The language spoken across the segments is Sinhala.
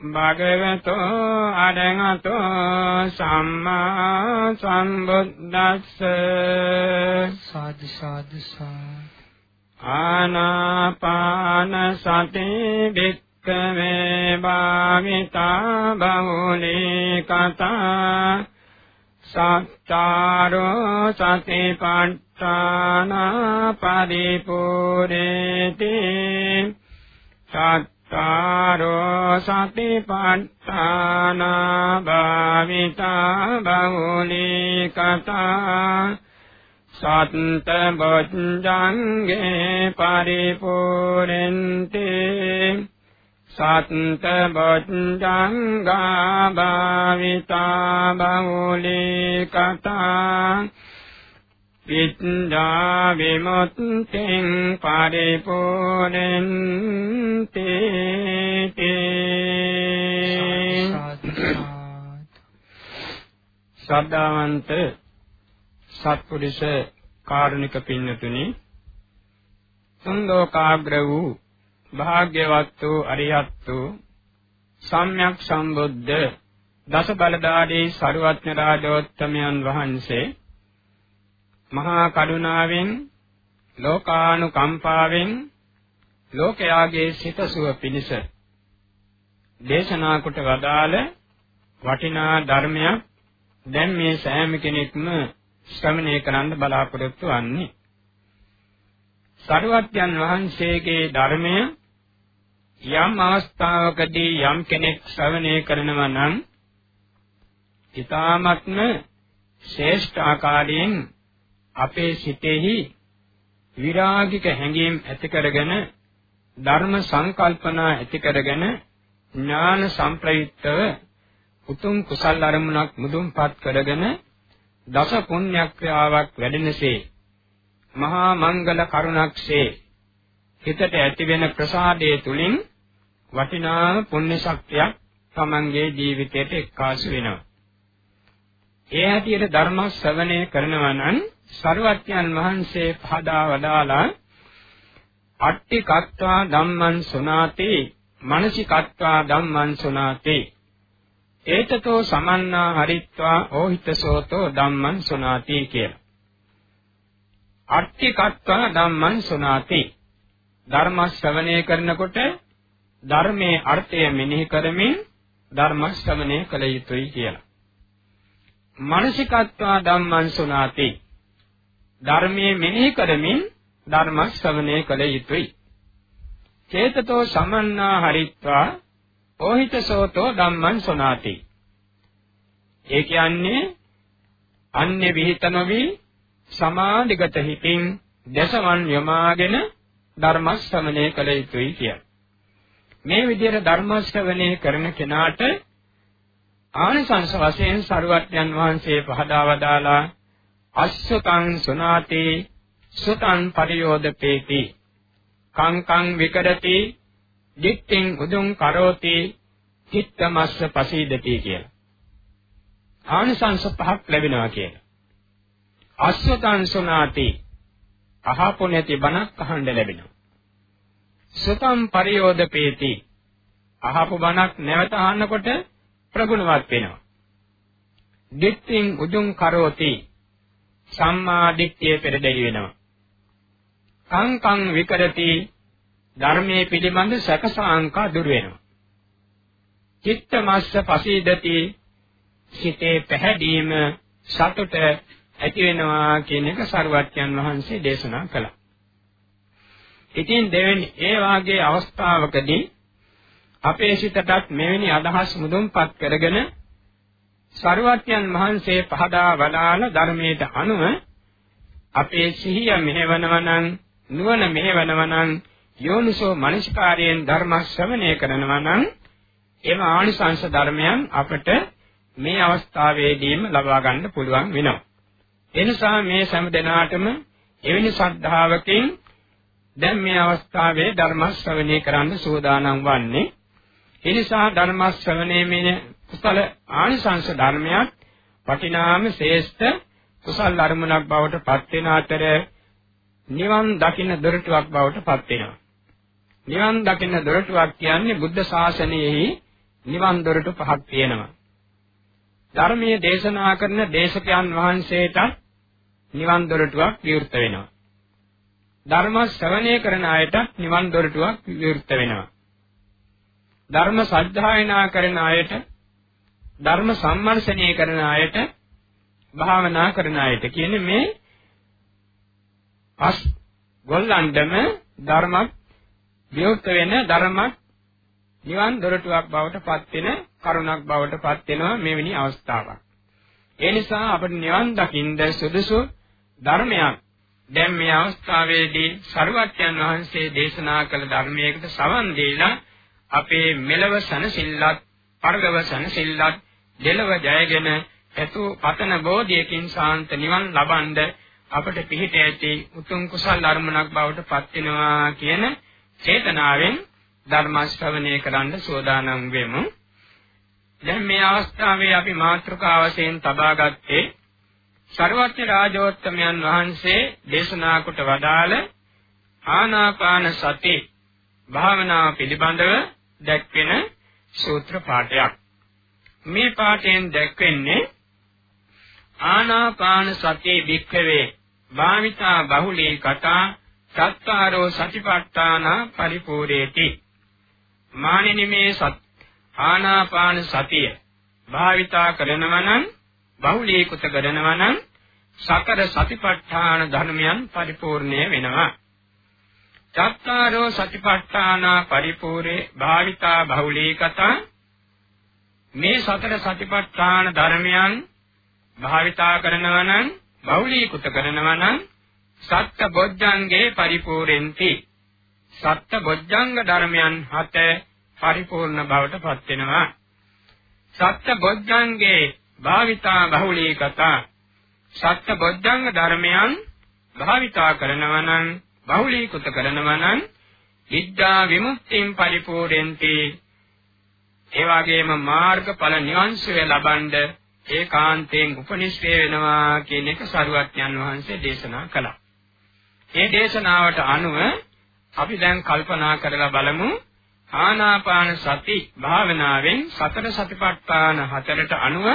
භගවතෝ අරහතෝ සම්මා සම්බුද්දස්ස. සාදු සාදු ආනාපාන සති වික්කවේ භාවිතා බහුලී කතා. සත්තාරෝ සතිපට්ඨාන පරිපූර්ණේති සත් කාරෝ සතිපට්ඨාන භාවිතා බහුලී කතා සත්ත බොජ්ජංගේ පරිපූර්ණන්තේ සත්ත බොජ්ජංගා භාවිතා බහුලී කතා විද්‍යා විමුක්තිං පරිපූර්ණන්ති ශ්‍රද්ධාවන්ත සත්පුරුෂ කාරුණික පින්නතුනි සුන්දෝකාග්‍ර වූ භාග්‍යවත් වූ අරියත් වූ සම්්‍යක් සම්බුද්ධ දස බලදාදී සරුවත්න රාජෝත්තමයන් වහන්සේ මහා කරුණාවෙන් ලෝකානුකම්පාවෙන් ලෝකයාගේ සිතසුව පිණිස දේශනා කොට වදාළ වටිනා ධර්මයක් දැන් මේ සෑම කෙනෙක්ම ශ්‍රවණය කරන්න බලාපොරොත්තු වන්නේ. සරුවත්යන් වහන්සේගේ ධර්මය යම් අවස්ථාවකදී යම් කෙනෙක් ශ්‍රවණය කරනවා නම් ඊ타මත්ම ශ්‍රේෂ්ඨ ආකාරයෙන් අපේ සිතෙහි විරාගික හැඟීම් ඇති කරගෙන ධර්ම සංකල්පනා ඇති කරගෙන ඥාන සම්ප්‍රයුක්තව උතුම් කුසල් අරමුණක් මුදුන්පත් කරගෙන දස පුණ්‍යක්‍රියාවක් වැඩෙනසේ මහා මංගල කරුණක්සේ හිතට ඇතිවෙන ප්‍රසාදයේ තුලින් වටිනා පුණ්‍ය ශක්තියක් තමන්ගේ ජීවිතයට එක්කාසු වෙනවා. ඒ හැටියට ධර්ම ශ්‍රවණය කරනවා නම් සරුවත්යන් වහන්සේ පහදා වදාලා අට්ටි කත්වා ධම්මං සුනාති මනසිකත්වා ධම්මං සුනාති. ඒතතෝ සමන්නා හරිත්වා ඕහිතසෝතෝ ධම්මං සුනාති කියලා. අට්ටි කත්වා ධම්මං සුනාති. ධර්ම ශ්‍රවණය කරනකොට ධර්මයේ අර්ථය මෙනෙහි කරමින් ධර්ම ශ්‍රවණය කළ යුතුයි කියලා. මනසිකත්වා ධම්මං සුනාති ධර්මයේ මෙනෙහි කරමින් ධර්ම ශ්‍රවණය කළ යුතුයි. චේතතෝ සමන්නා හරිත්වා ඕහිතසෝතෝ ධම්මං සොනාති. ඒ කියන්නේ අන්‍ය විಹಿತ නොවි සමාධිගත හිතින් දසවන් යමාගෙන ධර්ම ශ්‍රවණය කළ යුතුයි කිය. මේ විදිහට ධර්ම ශ්‍රවණය කරන කෙනාට ආනිසංස වශයෙන් සරුවත්යන් වහන්සේ පහදා වදාලා අස්සතං සුනාතේ සුතං පරියෝදපේති කංකං විකරති දික්තිං උදුං කරෝති චිත්තමස්ස පසීදති කියලා. ආනිසංස පහක් ලැබෙනවා කියලා. අස්සතං සුනාති අහපො නැති බණක් අහන්න ලැබෙනවා. සුතම් පරියෝදපේති අහපු බණක් නැවත අහනකොට ප්‍රගුණවත් වෙනවා. දිට්ඨින් උජුං කරෝති සම්මා දිට්ඨිය පෙරදෙලි වෙනවා. කංකං විකරති ධර්මයේ පිළිබඳ සැකසාංකා දුර වෙනවා. චිත්තමස්ස පසීදති සිතේ පැහැදීම සතුට ඇති වෙනවා කියන එක සරුවත්යන් වහන්සේ දේශනා කළා. ඉතින් දෙවෙනි ඒ වාගේ අවස්ථාවකදී අපේ සිතටත් මෙවැනි අදහස් මුදුන්පත් කරගෙන සරුවත්යන් වහන්සේ පහදා වදාළ ධර්මයට අනුව අපේ සිහිය මෙහෙවනවා නම් නුවණ මෙහෙවනවා නම් යෝනිසෝ මනසිකාරයෙන් ධර්ම ශ්‍රවණය කරනවා නම් එම ආනිසංශ ධර්මයන් අපට මේ අවස්ථාවේදීම ලබා ගන්න පුළුවන් වෙනවා. එනිසා මේ සෑම දිනාටම එවැනි ශ්‍රද්ධාවකින් දැන් මේ අවස්ථාවේ ධර්ම ශ්‍රවණය කරන්න සූදානම් වන්නේ. එනිසා ධර්ම ශ්‍රවණයේ මේ කුසල ආනිසංශ ධර්මයක් වටිනාම ශ්‍රේෂ්ඨ කුසල් අරමුණක් බවට පත් වෙන අතර නිවන් දකින්න දොරටුවක් බවට පත් වෙනවා. නිවන් දකින්න දොරටුවක් කියන්නේ බුද්ධ ශාසනයෙහි නිවන් දොරටු පහක් තියෙනවා. ධර්මයේ දේශනා කරන දේශකයන් වහන්සේට නිවන් දොරටුවක් විවෘත වෙනවා. ධර්ම ශ්‍රවණය කරන අයට නිවන් දොරටුවක් විවෘත වෙනවා. ධර්ම සද්ධායනා කරන අයට ධර්ම සම්මර්ෂණය කරන අයට භාවනා කරන අයට කියන්නේ මේ අස් ගොල්ලන්ටම ධර්මයක් විවෘත වෙන ධර්මයක් නිවන් දොරටුවක් බවට පත් වෙන කරුණක් බවට පත් වෙනවා මෙවැනි අවස්ථාවක්. ඒ නිසා අපිට නිවන් දකින්න සුදුසු ධර්මයක් දැන් මේ අවස්ථාවේදී සරුවත්යන් වහන්සේ දේශනා කළ ධර්මයකට සවන් දීලා අපේ මෙලව සනසිල්ලත් පරලොව සනසිල්ලත් දෙලව ජයගෙන ඇතු පතන බෝධියකින් සාන්ත නිවන් ලබනද අපට පිහිට ඇති උතුම් කුසල් ධර්මණක් බවට පත් වෙනවා කියන චේතනාවෙන් ධර්ම ශ්‍රවණය කරන්න සෝදානම් වෙමු. දැන් මේ අවස්ථාවේ අපි මාතෘකාව වශයෙන් තබා ගත්තේ සර්වඥ රාජෝත්තමයන් වහන්සේ දේශනා කොට වදාළ ආනාපාන සති භාවනාව පිළිබඳව දැක්වෙන සූත්‍ර පාඨයක්. මේ පාඨයෙන් දැක්වෙන්නේ ආනාපාන සතිය වික්ඛවේ භාවිතා බහුලී කතා සත්තාරෝ සතිපට්ඨාන පරිපූර්ණේති මානිනි මේ සත් ආනාපාන සතිය භාවිතා කරනවා නම් බහුලීකృత කරනවා නම් සතර සතිපට්ඨාන ධර්මයන් පරිපූර්ණය වෙනවා චත්තාරෝ සතිපට්ඨාන පරිපූර්ණේ භාවිතා බහුලීකත. මේ සතර සතිපට්ඨාන ධර්මයන් භාවිතා කරනවා නම් බහුලීකృత කරනවා නම් සත්ත බොජ්ජංගේ පරිපූර්ණෙන්ති. සත්ත බොජ්ජංග ධර්මයන් හත පරිපූර්ණ බවට පත් වෙනවා. සත්ත බොජ්ජංගේ භාවිතා බහුලීකත. සත්ත බොජ්ජංග ධර්මයන් භාවිතා කරනවා නම් බහුලීකృత කරනවා නම් විද්‍යා විමුක්තියෙන් පරිපූර්ණෙන්ති ඒ වගේම මාර්ගඵල නිවන්සය ලබනද ඒකාන්තයෙන් උපනිශ්‍රේ වෙනවා කියන එක සරුවත්යන් වහන්සේ දේශනා කළා. ඒ දේශනාවට අනුව අපි දැන් කල්පනා කරලා බලමු ආනාපාන සති භාවනාවෙන් සතර සතිපට්ඨාන හතරට අනුව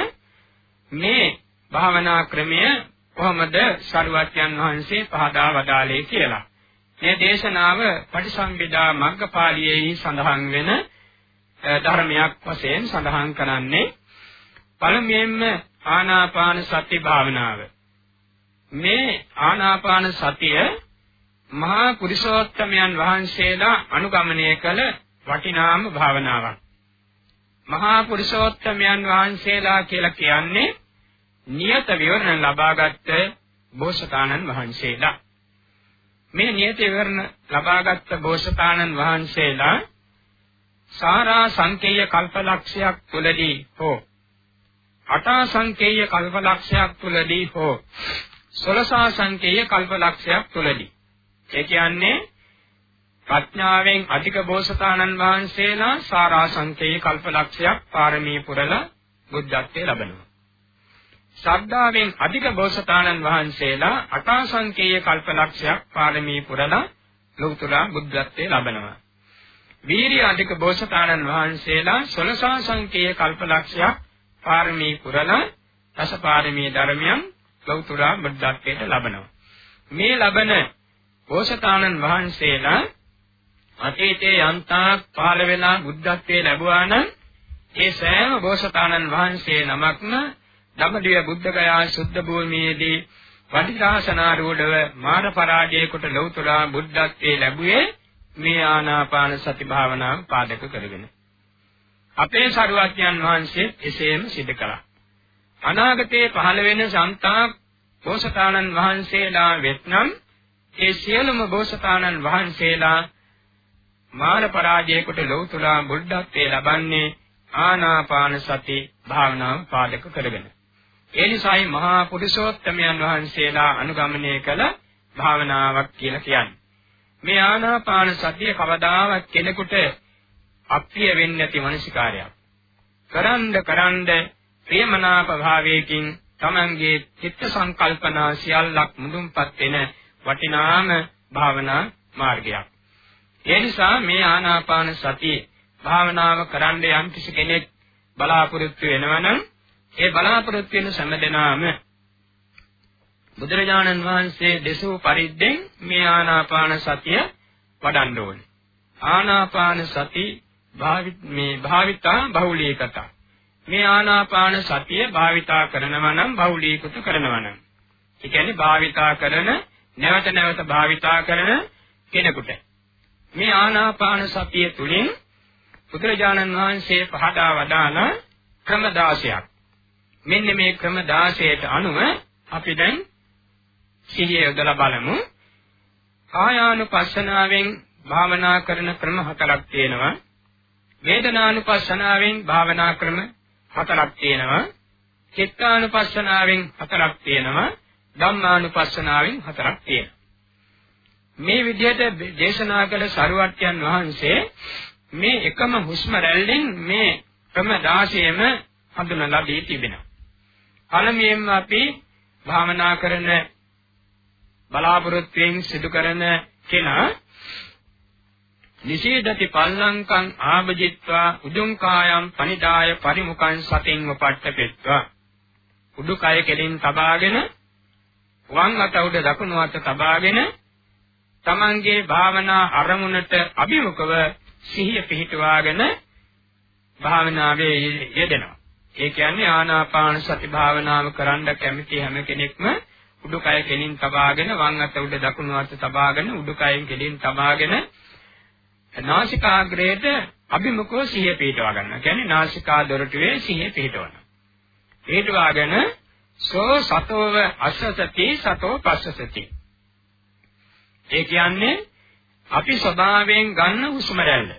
මේ භාවනා ක්‍රමය කොහොමද සරුවත්යන් වහන්සේ පහදා වදාළේ කියලා. මේ දේශනාව පටිසම්භිදා මග්ගපාළියේහි සඳහන් වෙන ධර්මයක් වශයෙන් සඳහන් කරන්නේ පළමුවෙන්ම ආනාපාන සති භාවනාව. මේ ආනාපාන සතිය මහා පුරිසෝත්තමයන් වහන්සේලා අනුගමනය කළ වටිනාම භාවනාවක්. මහා පුරිසෝත්තමයන් වහන්සේලා කියලා කියන්නේ නියත විවරණ ලබාගත් බෝසතාණන් වහන්සේලා. මේ නියත විවරණ ලබාගත් බෝසතාණන් වහන්සේලා සාරා සංකේය කල්පලක්ෂයක් තුලදී හෝ අටා සංකේය කල්පලක්ෂයක් තුලදී හෝ සොලසා සංකේය කල්පලක්ෂයක් තුලදී ඒ කියන්නේ ප්‍රඥාවෙන් අධික බෝසතාණන් වහන්සේලා සාරා සංකේය කල්පලක්ෂයක් පාරමී පුරලා බුද්ධත්වයේ ලබනවා. ශ්‍රද්ධාවෙන් අධික බෝසතාණන් වහන්සේලා අටා සංකේය කල්පලක්ෂයක් පාරමී පුරලා ලෞතර බුද්ධත්වයේ ලබනවා වීරිය අධික බෝසතාණන් වහන්සේලා සොලසා සංකේය කල්පලක්ෂයක් පාරමී පුරලා දසපාරමී ධර්මයන් ලෞතුරා බුද්ධත්වයට ලබනවා. මේ ලබන බෝසතාණන් වහන්සේලා අතීතයේ යන්තාක් පහළ වෙලා බුද්ධත්වයේ ලැබුවා නම් ඒ සෑම බෝසතාණන් වහන්සේ නමක්ම ධම්මදිව බුද්ධගයා සුද්ධ භූමියේදී වටිකාසනාරූඪව මාන පරාජයකට ලෞතුරා බුද්ධත්වයේ ලැබුවේ මේ ආනාපාන සති භාවනාව පාදක කරගෙන. අපේ සරුවඥන් වහන්සේ එසේම සිදු කළා. අනාගතයේ පහළ වෙන සන්තාක් බෝසතාණන් වහන්සේලා වෙත්නම් ඒ සියලුම බෝසතාණන් වහන්සේලා මාන පරාජයකට ලෞතුරා බුද්ධත්වයේ ලබන්නේ ආනාපාන සති භාවනාව පාදක කරගෙන. ඒ නිසායි මහා පුරුෂෝත්තමයන් වහන්සේලා අනුගමනය කළ භාවනාවක් කියලා කියන්නේ. මේ ආනාපාන සතිය කවදාවත් කෙනෙකුට අප්‍රිය වෙන්නේ නැති මනසිකාරයක්. කරන්ද කරන්ද ප්‍රේමනාප භාවයකින් තමන්ගේ චිත්ත සංකල්පනා සියල්ලක් මුදුන්පත් වෙන වටිනාම භාවනා මාර්ගයක්. ඒ නිසා මේ ආනාපාන සතිය භාවනාව කරන්න යම් කිසි කෙනෙක් බලාපොරොත්තු වෙනවනම් ඒ බලාපොරොත්තු වෙන සම්මදනාම බුදුරජාණන් වහන්සේ දෙසූ පරිද්දෙන් මේ ආනාපාන සතිය වඩන්න ඕනේ. ආනාපාන සති භාවිත මේ භාවිතා බහුලීකත. මේ ආනාපාන සතිය භාවිතා කරනවා නම් බහුලීකృత කරනවා නම්. ඒ කියන්නේ භාවිතා කරන නැවත නැවත භාවිතා කරන කෙනෙකුට මේ ආනාපාන සතිය තුලින් බුදුරජාණන් වහන්සේ පහදා වදාළ ක්‍රම 16ක්. මෙන්න මේ ක්‍රම 16ට අනුව අපි දැන් සිහිය යොදලා බලමු. කායානුපස්සනාවෙන් භාවනා කරන ක්‍රම හතරක් තියෙනවා. වේදනානුපස්සනාවෙන් භාවනා ක්‍රම හතරක් තියෙනවා. චිත්තානුපස්සනාවෙන් හතරක් තියෙනවා. ධම්මානුපස්සනාවෙන් හතරක් තියෙනවා. මේ විදිහට දේශනා කළ සරුවත්යන් වහන්සේ මේ එකම හුස්ම රැල්ලෙන් මේ ක්‍රම 16ම හඳුනලා දී තිබෙනවා. පළමුවෙන්ම අපි භාවනා කරන බලාපොරොත්තුෙන් සිදු කරන කෙනා නිසීදති පල්ලංකං ආභජිත්වා උදුං කායම් පනිදාය පරිමුඛං සතින් උපට්ඨපෙත්වා උඩුකය කෙලින් තබාගෙන වම් අත උඩ දකුණු අත තබාගෙන තමන්ගේ භාවනා අරමුණට අභිමුඛව සිහිය පිහිටුවාගෙන භාවනාවේ යෙදෙනවා. ඒ කියන්නේ ආනාපාන සති භාවනාව කරන්න කැමති හැම කෙනෙක්ම උඩුකය කෙලින් තබාගෙන වම් අත උඩ දකුණු අත තබාගෙන උඩුකයෙන් කෙලින් තබාගෙන නාසිකාග්‍රේට අභිමුඛව සිහිය පිහිටවා ගන්නවා. කියන්නේ නාසිකා දොරටුවේ සිහිය පිහිටවනවා. පිහිටවාගෙන සෝ සතෝව අස්සසති සතෝ පස්සසති. ඒ කියන්නේ අපි ස්වභාවයෙන් ගන්න හුස්ම රැල්ල.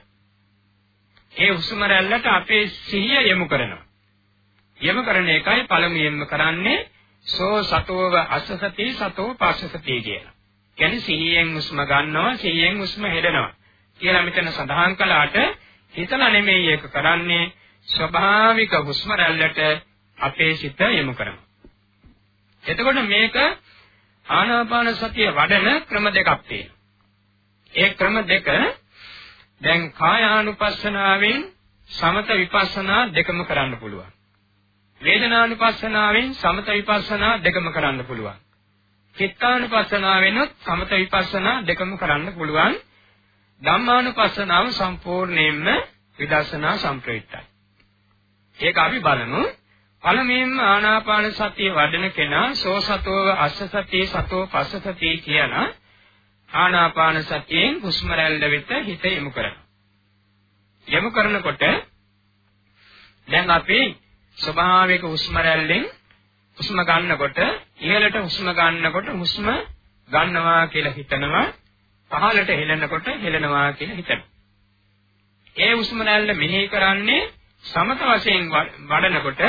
ඒ හුස්ම රැල්ලට අපේ සිහිය යොමු කරනවා. යොමු කරන එකයි පළමුවෙන්ම කරන්නේ සෝ සතෝව අස්සසති සතෝ පස්සසති කියලා. කියන්නේ සිහියෙන් හුස්ම ගන්නවා සිහියෙන් හුස්ම හෙළනවා කියලා මෙතන සඳහන් කළාට හිතලා නෙමෙයි ඒක කරන්නේ ස්වභාවික හුස්ම රැල්ලට අපේ සිත යොමු කරනවා. එතකොට මේක ආනාපාන සතිය වඩන ක්‍රම දෙකක් තියෙනවා. ඒ ක්‍රම දෙක දැන් කායානුපස්සනාවෙන් සමත විපස්සනා දෙකම කරන්න පුළුවන්. වේදනානුපස්සනාවෙන් සමත විපස්සනා දෙකම කරන්න පුළුවන්. චිත්තානුපස්සනාවෙන්ත් සමත විපස්සනා දෙකම කරන්න පුළුවන්. ධම්මානුපස්සනාව සම්පූර්ණයෙන්ම විදර්ශනා සම්ප්‍රයුක්තයි. ඒක අපි බලමු. පළමුවෙන්ම ආනාපාන සතිය වඩන කෙනා සෝ සතෝව අස්ස සතිය සතෝ පස්ස සතිය කියන ආනාපාන සතියෙන් හුස්ම රැල්ල වෙත හිත යොමු කරනවා. යොමු කරනකොට දැන් අපි ස්වභාවික හුස්ම රැල්ලෙන් හුස්ම ගන්නකොට ඉහළට හුස්ම ගන්නකොට හුස්ම ගන්නවා කියලා හිතනවා පහළට හෙලනකොට හෙලනවා කියලා හිතනවා. ඒ හුස්ම රැල්ල මෙනෙහි කරන්නේ සමත වශයෙන් වඩනකොට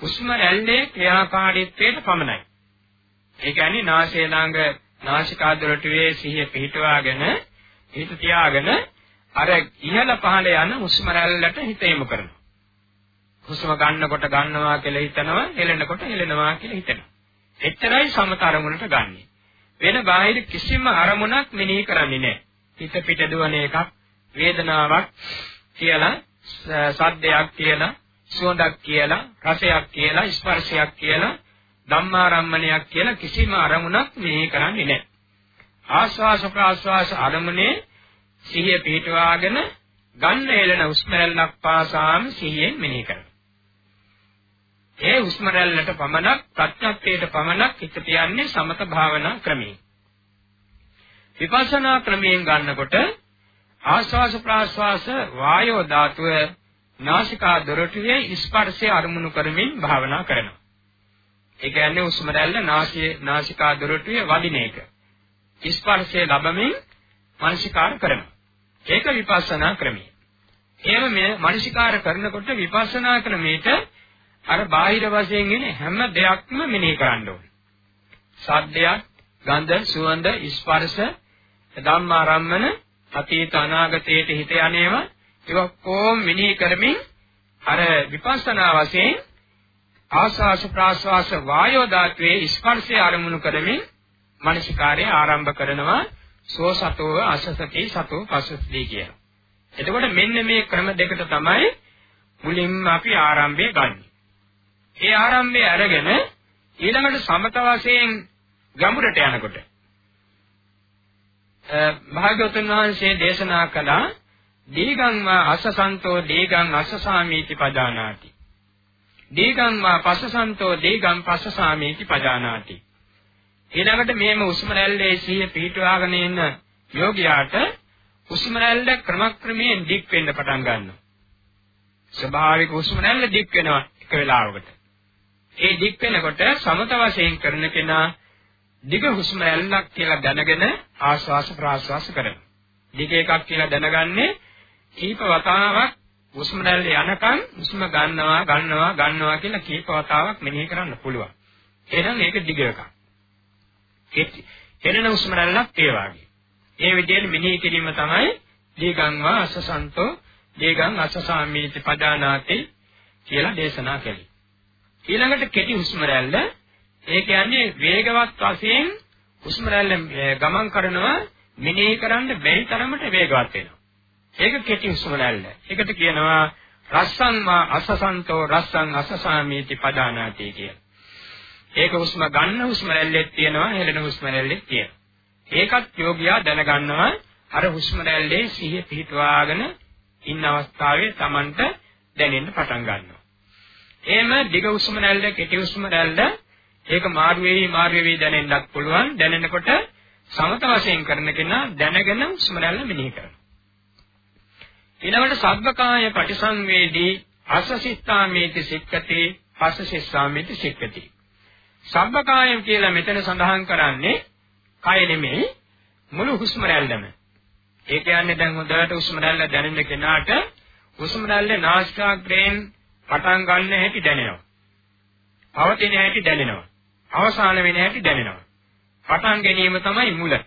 හුස්ම රැල්ලේ ක්‍රියාකාරීත්වයට පමණයි. ඒ කියන්නේ නාසය ළඟ නාසිකාදොරටුවේ සිහිය පිහිටවාගෙන හිත තියාගෙන අර ඉහළ පහළ යන හුස්ම රැල්ලට හිත යොමු කරනවා. හුස්ම ගන්නකොට ගන්නවා කියලා හිතනවා, හෙලනකොට හෙලනවා කියලා හිතනවා. එච්චරයි සමත අරමුණට ගන්නෙ. වෙන බාහිර කිසිම අරමුණක් මෙනෙහි කරන්නේ නැහැ. හිත පිට දුවන එකක්, වේදනාවක් කියලා සද්දයක් කියලා සුවඳක් කියලා රසයක් කියලා ස්පර්ශයක් කියලා ධම්මාරම්මණයක් කියලා කිසිම අරමුණක් මෙහි කරන්නේ නැහැ. ආස්වාස ප්‍රාස්වාස අරමුණේ සිහිය පිහිටවාගෙන ගන්න හෙළන හුස්ම රැල්ලක් පාසාම සිහියෙන් මෙනෙහි කරනවා. ඒ හුස්ම රැල්ලට පමණක් ප්‍රත්‍යක්ෂයට පමණක් හිත තියන්නේ සමත භාවනා ක්‍රමයෙන්. විපස්සනා ක්‍රමයෙන් ගන්නකොට ආස්වාස ප්‍රාස්වාස වායෝ ධාතුව නාසිකා දොරටුවේ ස්පර්ශය අරමුණු කරමින් භාවනා කරනවා. ඒ කියන්නේ හුස්ම රැල්ල නාසයේ නාසිකා දොරටුවේ වදින එක. ස්පර්ශය ලැබමින් මනසිකාර කරනවා. ඒක විපස්සනා ක්‍රමය. එහෙම මේ මනසිකාර කරනකොට විපස්සනා ක්‍රමයට අර බාහිර වශයෙන් එන හැම දෙයක්ම මෙනෙහි කරන්න ඕනේ. සද්දයක්, ගන්ධ, සුවඳ, ස්පර්ශ, ධම්මාරම්මන, අතීත අනාගතයට හිත යන්නේවා ඒක කොම් මෙනෙහි කරමින් අර විපස්සනා වශයෙන් ආස්වාස ප්‍රාස්වාස වායෝ ධාතුවේ ස්පර්ශය ආරමුණු කරමින් මනසිකාර්යය ආරම්භ කරනවා සෝ සතෝ අසසති සතෝ පසසති කියලා. එතකොට මෙන්න මේ ක්‍රම දෙකට තමයි මුලින්ම අපි ආරම්භය ගන්න. ඒ ආරම්භය අරගෙන ඊළඟට සමත වශයෙන් ගඹුරට යනකොට භාග්‍යවතුන් වහන්සේ දේශනා කළා දීගං වා අසසන්තෝ දීගං අසසාමීති පදානාති. දීගං වා පසසන්තෝ දීගං පසසාමීති පදානාති. ඊළඟට මේම උස්ම රැල්ලේ සිහිය පිහිටවාගෙන ඉන්න යෝගියාට උස්ම රැල්ල ක්‍රමක්‍රමයෙන් දික් වෙන්න පටන් ගන්නවා. ස්වභාවික උස්ම රැල්ල දික් වෙනවා එක වෙලාවකට. ඒ දික් වෙනකොට සමත වශයෙන් කරන කෙනා දිග හුස්ම රැල්ලක් කියලා දැනගෙන ආශ්වාස ප්‍රාශ්වාස කරනවා. දිග එකක් කියලා දැනගන්නේ කීප වතාවක් හුස්ම රැල්ල යනකම් හුස්ම ගන්නවා ගන්නවා ගන්නවා කියලා කීප වතාවක් මෙනෙහි කරන්න පුළුවන්. එහෙනම් ඒක දිග එකක්. හෙළන හුස්ම රැල්ලක් ඒ වගේ. ඒ විදිහට මෙනෙහි කිරීම තමයි දීගං වා අසසන්තෝ දීගං අසසාමීති පදානාති කියලා දේශනා කළේ. ඊළඟට කෙටි හුස්ම රැල්ල ඒ කියන්නේ වේගවත් වශයෙන් හුස්ම රැල්ල ගමන් කරනවා මෙනෙහි කරන්න බැරි තරමට වේගවත් වෙනවා. ඒක කෙටි හුස්ම රැල්ල. ඒකට කියනවා රස්සං මා අසසන්තෝ රස්සං අසසාමීති පදානාති කියලා. ඒක හුස්ම ගන්න හුස්ම රැල්ලෙත් තියෙනවා හෙළන හුස්ම රැල්ලෙත් තියෙනවා. ඒකත් යෝගියා දැනගන්නවා අර හුස්ම රැල්ලේ සිහිය පිහිටවාගෙන ඉන්න අවස්ථාවේ Tamanට දැනෙන්න පටන් ගන්නවා. එහෙම දිග හුස්ම රැල්ල කෙටි හුස්ම රැල්ල ඒක මාරු වෙවි මාරු වෙවි දැනෙන්නත් පුළුවන්. දැනෙනකොට සමත වශයෙන් කරන කෙනා දැනගෙන හුස්ම රැල්ල මෙනෙහි කරනවා. ඊළඟට සබ්බකාය පටිසංවේදී අසසිතාමේති සික්කති පස්සසිස්සාමේති සික්කති. සබ්බකායම් කියලා මෙතන සඳහන් කරන්නේ කය නෙමෙයි මුළු හුස්ම රැල්ලම. ඒ කියන්නේ දැන් හොඳට හුස්ම රැල්ල දැනෙන කෙනාට හුස්ම රැල්ල නාසිකාග්‍රයෙන් පටන් ගන්න හැටි දැනෙනවා. පවතින හැටි දැනෙනවා. අවසාන වෙන හැටි දැනෙනවා. පටන් ගැනීම තමයි මුල.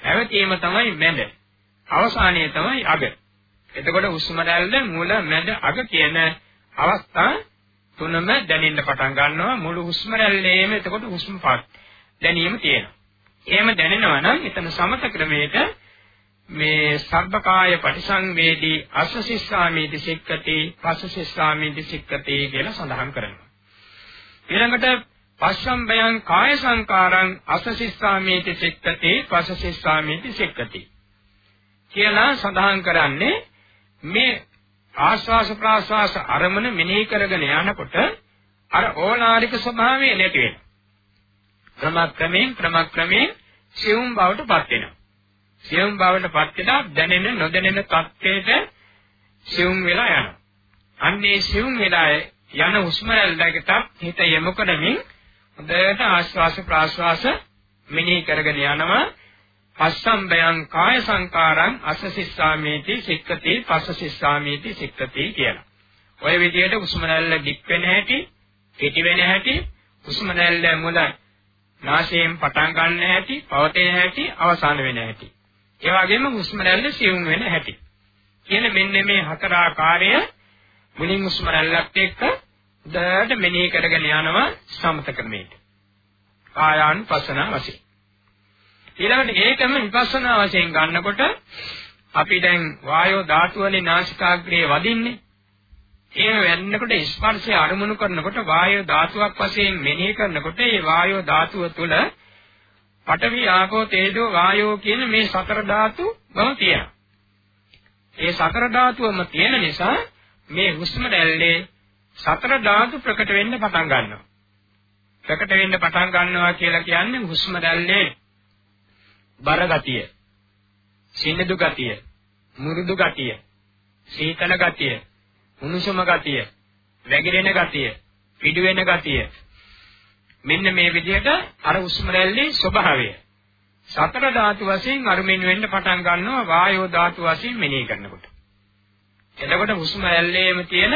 පැවතීම තමයි මැද. අවසානයේ තමයි අග. එතකොට හුස්ම රැල්ල මුල මැද අග කියන අවස්ථා තුනම දැනෙන්න පටන් ගන්නවා මුළු හුස්ම රැල්ලේම එතකොට හුස්ම පාත් දැනීම තියෙනවා. එහෙම දැනෙනවා නම් එතන සමත ක්‍රමයක මේ සබ්බකාය පටිසංවේදී අස්සසිස්සාමීති සික්කති පස්සසිස්සාමීති සික්කති කියලා සඳහන් කරනවා. ඊළඟට පස්සම්බයං කාය සංකාරං අස්සසිස්සාමීති සික්කති පස්සසිස්සාමීති සික්කති කියලා සඳහන් කරන්නේ මේ ආස්වාස ප්‍රාස්වාස අරමුණ මෙනෙහි කරගෙන යනකොට අර ඕලාරික ස්වභාවය නැති වෙනවා. ක්‍රමක්‍රමයෙන් ක්‍රමක්‍රමයෙන් සියුම් බවට පත් වෙනවා. සියුම් බවට පත් වෙලා දැනෙන නොදැනෙන තත්ත්වයට සියුම් වෙලා යනවා. අන්නේ සියුම් වෙලා යන හුස්ම රැල්ලකට හිත යොමු කරමින් හොඳට ආස්වාස ප්‍රාස්වාස මෙනෙහි කරගෙන යනවා. පස්සම්බයං කාය සංකාරං අසසිස්සාමේති සික්කති පස්සසිස්සාමේති සික්කති කියලා. ඔය විදිහට හුස්ම රැල්ල දික් වෙන හැටි, කෙටි වෙන හැටි, හුස්ම රැල්ල මුල නාසයෙන් පටන් ගන්න හැටි, පවතින හැටි, අවසාන වෙන හැටි. ඒ වගේම හුස්ම රැල්ල සියුම් වෙන හැටි. කියන මෙන්න මේ හතර ආකාරය මුලින් හුස්ම රැල්ලත් එක්ක උදට මෙනෙහි කරගෙන යනවා සමත ක්‍රමයට. කායානුපස්සන වශයෙන්. ඊළඟට ඒකම විපස්සනා වශයෙන් ගන්නකොට අපි දැන් වායෝ ධාතුවනේ නාසිකාග්‍රේ වදින්නේ. ඒ වෙන්නකොට ස්පර්ශය අරමුණු කරනකොට වායෝ ධාතුවක් වශයෙන් මෙනෙහි කරනකොට ඒ වායෝ ධාතුව තුළ පඨවි ආපෝ තේජෝ වායෝ කියන මේ සතර ධාතු බව තියෙනවා. ඒ සතර ධාතුවම තියෙන නිසා මේ හුස්ම රැල්ලේ සතර ධාතු ප්‍රකට වෙන්න පටන් ගන්නවා. ප්‍රකට වෙන්න පටන් ගන්නවා කියලා කියන්නේ හුස්ම රැල්ලේ බර ගතිය, සිනිඳු ගතිය, මුරුදු ගතිය, සීතල ගතිය, උණුසුම ගතිය, වැగిරෙන ගතිය, පිඩු වෙන ගතිය. මෙන්න මේ විදිහට අර හුස්ම රැල්ලේ ස්වභාවය සතර ධාතු වශයෙන් අරුමින් වෙන්න පටන් ගන්නවා වායෝ ධාතු වශයෙන් මෙනෙහි කරනකොට. එතකොට හුස්ම රැල්ලේම තියෙන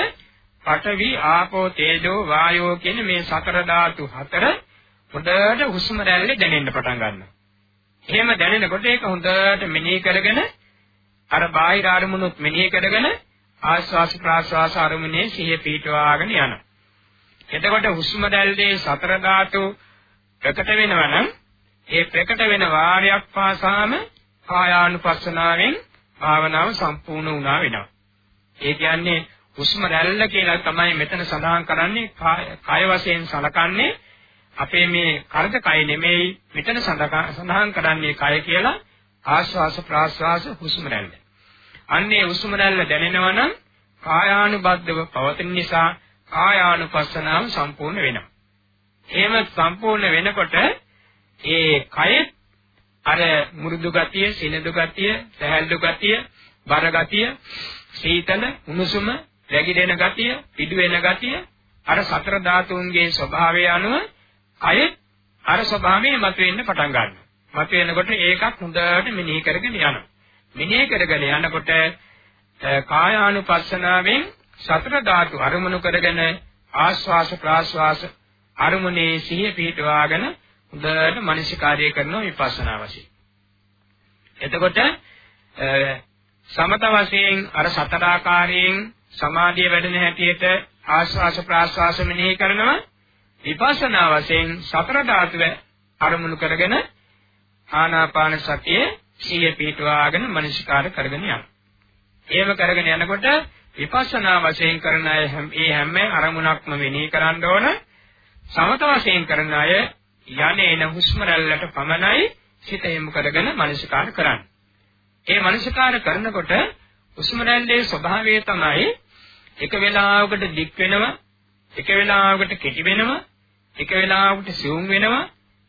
පඨවි ආපෝ තේජෝ වායෝ කියන මේ සතර ධාතු හතර හොඳට හුස්ම රැල්ලේ දැනෙන්න පටන් ගන්නවා. එහෙම දැනෙනකොට ඒක හොඳට මෙනෙහි කරගෙන අර බාහිර අරමුණුත් මෙනෙහි කරගෙන ආස්වාස ප්‍රාස්වාස අරමුණේ සිහිය පිටවාගෙන යනවා. එතකොට හුස්ම රැල්ලේ සතර ධාතු ප්‍රකට වෙනවා නම් ඒ ප්‍රකට වෙන වාරයක් පාසාම කායානුපස්සනාවෙන් භාවනාව සම්පූර්ණ වුණා වෙනවා. ඒ කියන්නේ හුස්ම රැල්ල කියලා තමයි මෙතන සඳහන් කරන්නේ කය වශයෙන් සලකන්නේ අපේ මේ කර්ද කය නෙමෙයි මෙතන සඳහන් කරන්නේ කය කියලා ආශ්වාස ප්‍රාශ්වාස හුස්ම රැල්ල. අන්නේ හුස්ම රැල්ල දැනෙනවා නම් කායානුබද්ධව පවතින නිසා කායානුපස්සනාව සම්පූර්ණ වෙනවා. එහෙම සම්පූර්ණ වෙනකොට ඒ කය අර මුරුදු ගතිය, සිනිඳු ගතිය, සැහැල්ලු ගතිය, බර ගතිය, සීතල, උණුසුම, වැగిරෙන ගතිය, පිඩු වෙන ගතිය අර සතර ධාතුන්ගේ ස්වභාවය අනුව කය අර ස්වභාවයෙන් මතුවෙන්න පටන් ගන්නවා. මතුවෙනකොට ඒකත් හොඳට මෙනෙහි කරගෙන යනවා. මෙනෙහි කරගෙන යනකොට කායානුපස්සනාවෙන් සතර ධාතු අරමුණු කරගෙන ආස්වාස ප්‍රාස්වාස අරමුණේ සිහිය පිහිටවාගෙන හොඳට මනසිකාර්යය කරනවා විපස්සනා වශයෙන්. එතකොට සමත වශයෙන් අර සතර ආකාරයෙන් සමාධිය වැඩෙන හැටියට ආස්වාස ප්‍රාස්වාස මෙනෙහි කරනවා විපස්සනා වශයෙන් සතර ධාතුව අරමුණු කරගෙන ආනාපාන සතිය සිහිය පිහිටවාගෙන මනසිකාර කරගෙන යනවා. එහෙම කරගෙන යනකොට විපස්සනා වශයෙන් කරන අය මේ හැම අරමුණක්ම මෙනෙහි කරන්න ඕන. සමත වශයෙන් කරන අය යන්නේන හුස්ම රැල්ලට පමණයි සිත යොමු කරගෙන මනසිකාර කරන්නේ. ඒ මනසිකාර කරනකොට හුස්ම රැල්ලේ ස්වභාවය තමයි එක වෙලාවකට දික් වෙනවා, එක වෙලාවකට කෙටි වෙනවා, එක වෙලාවකට සියුම් වෙනවා,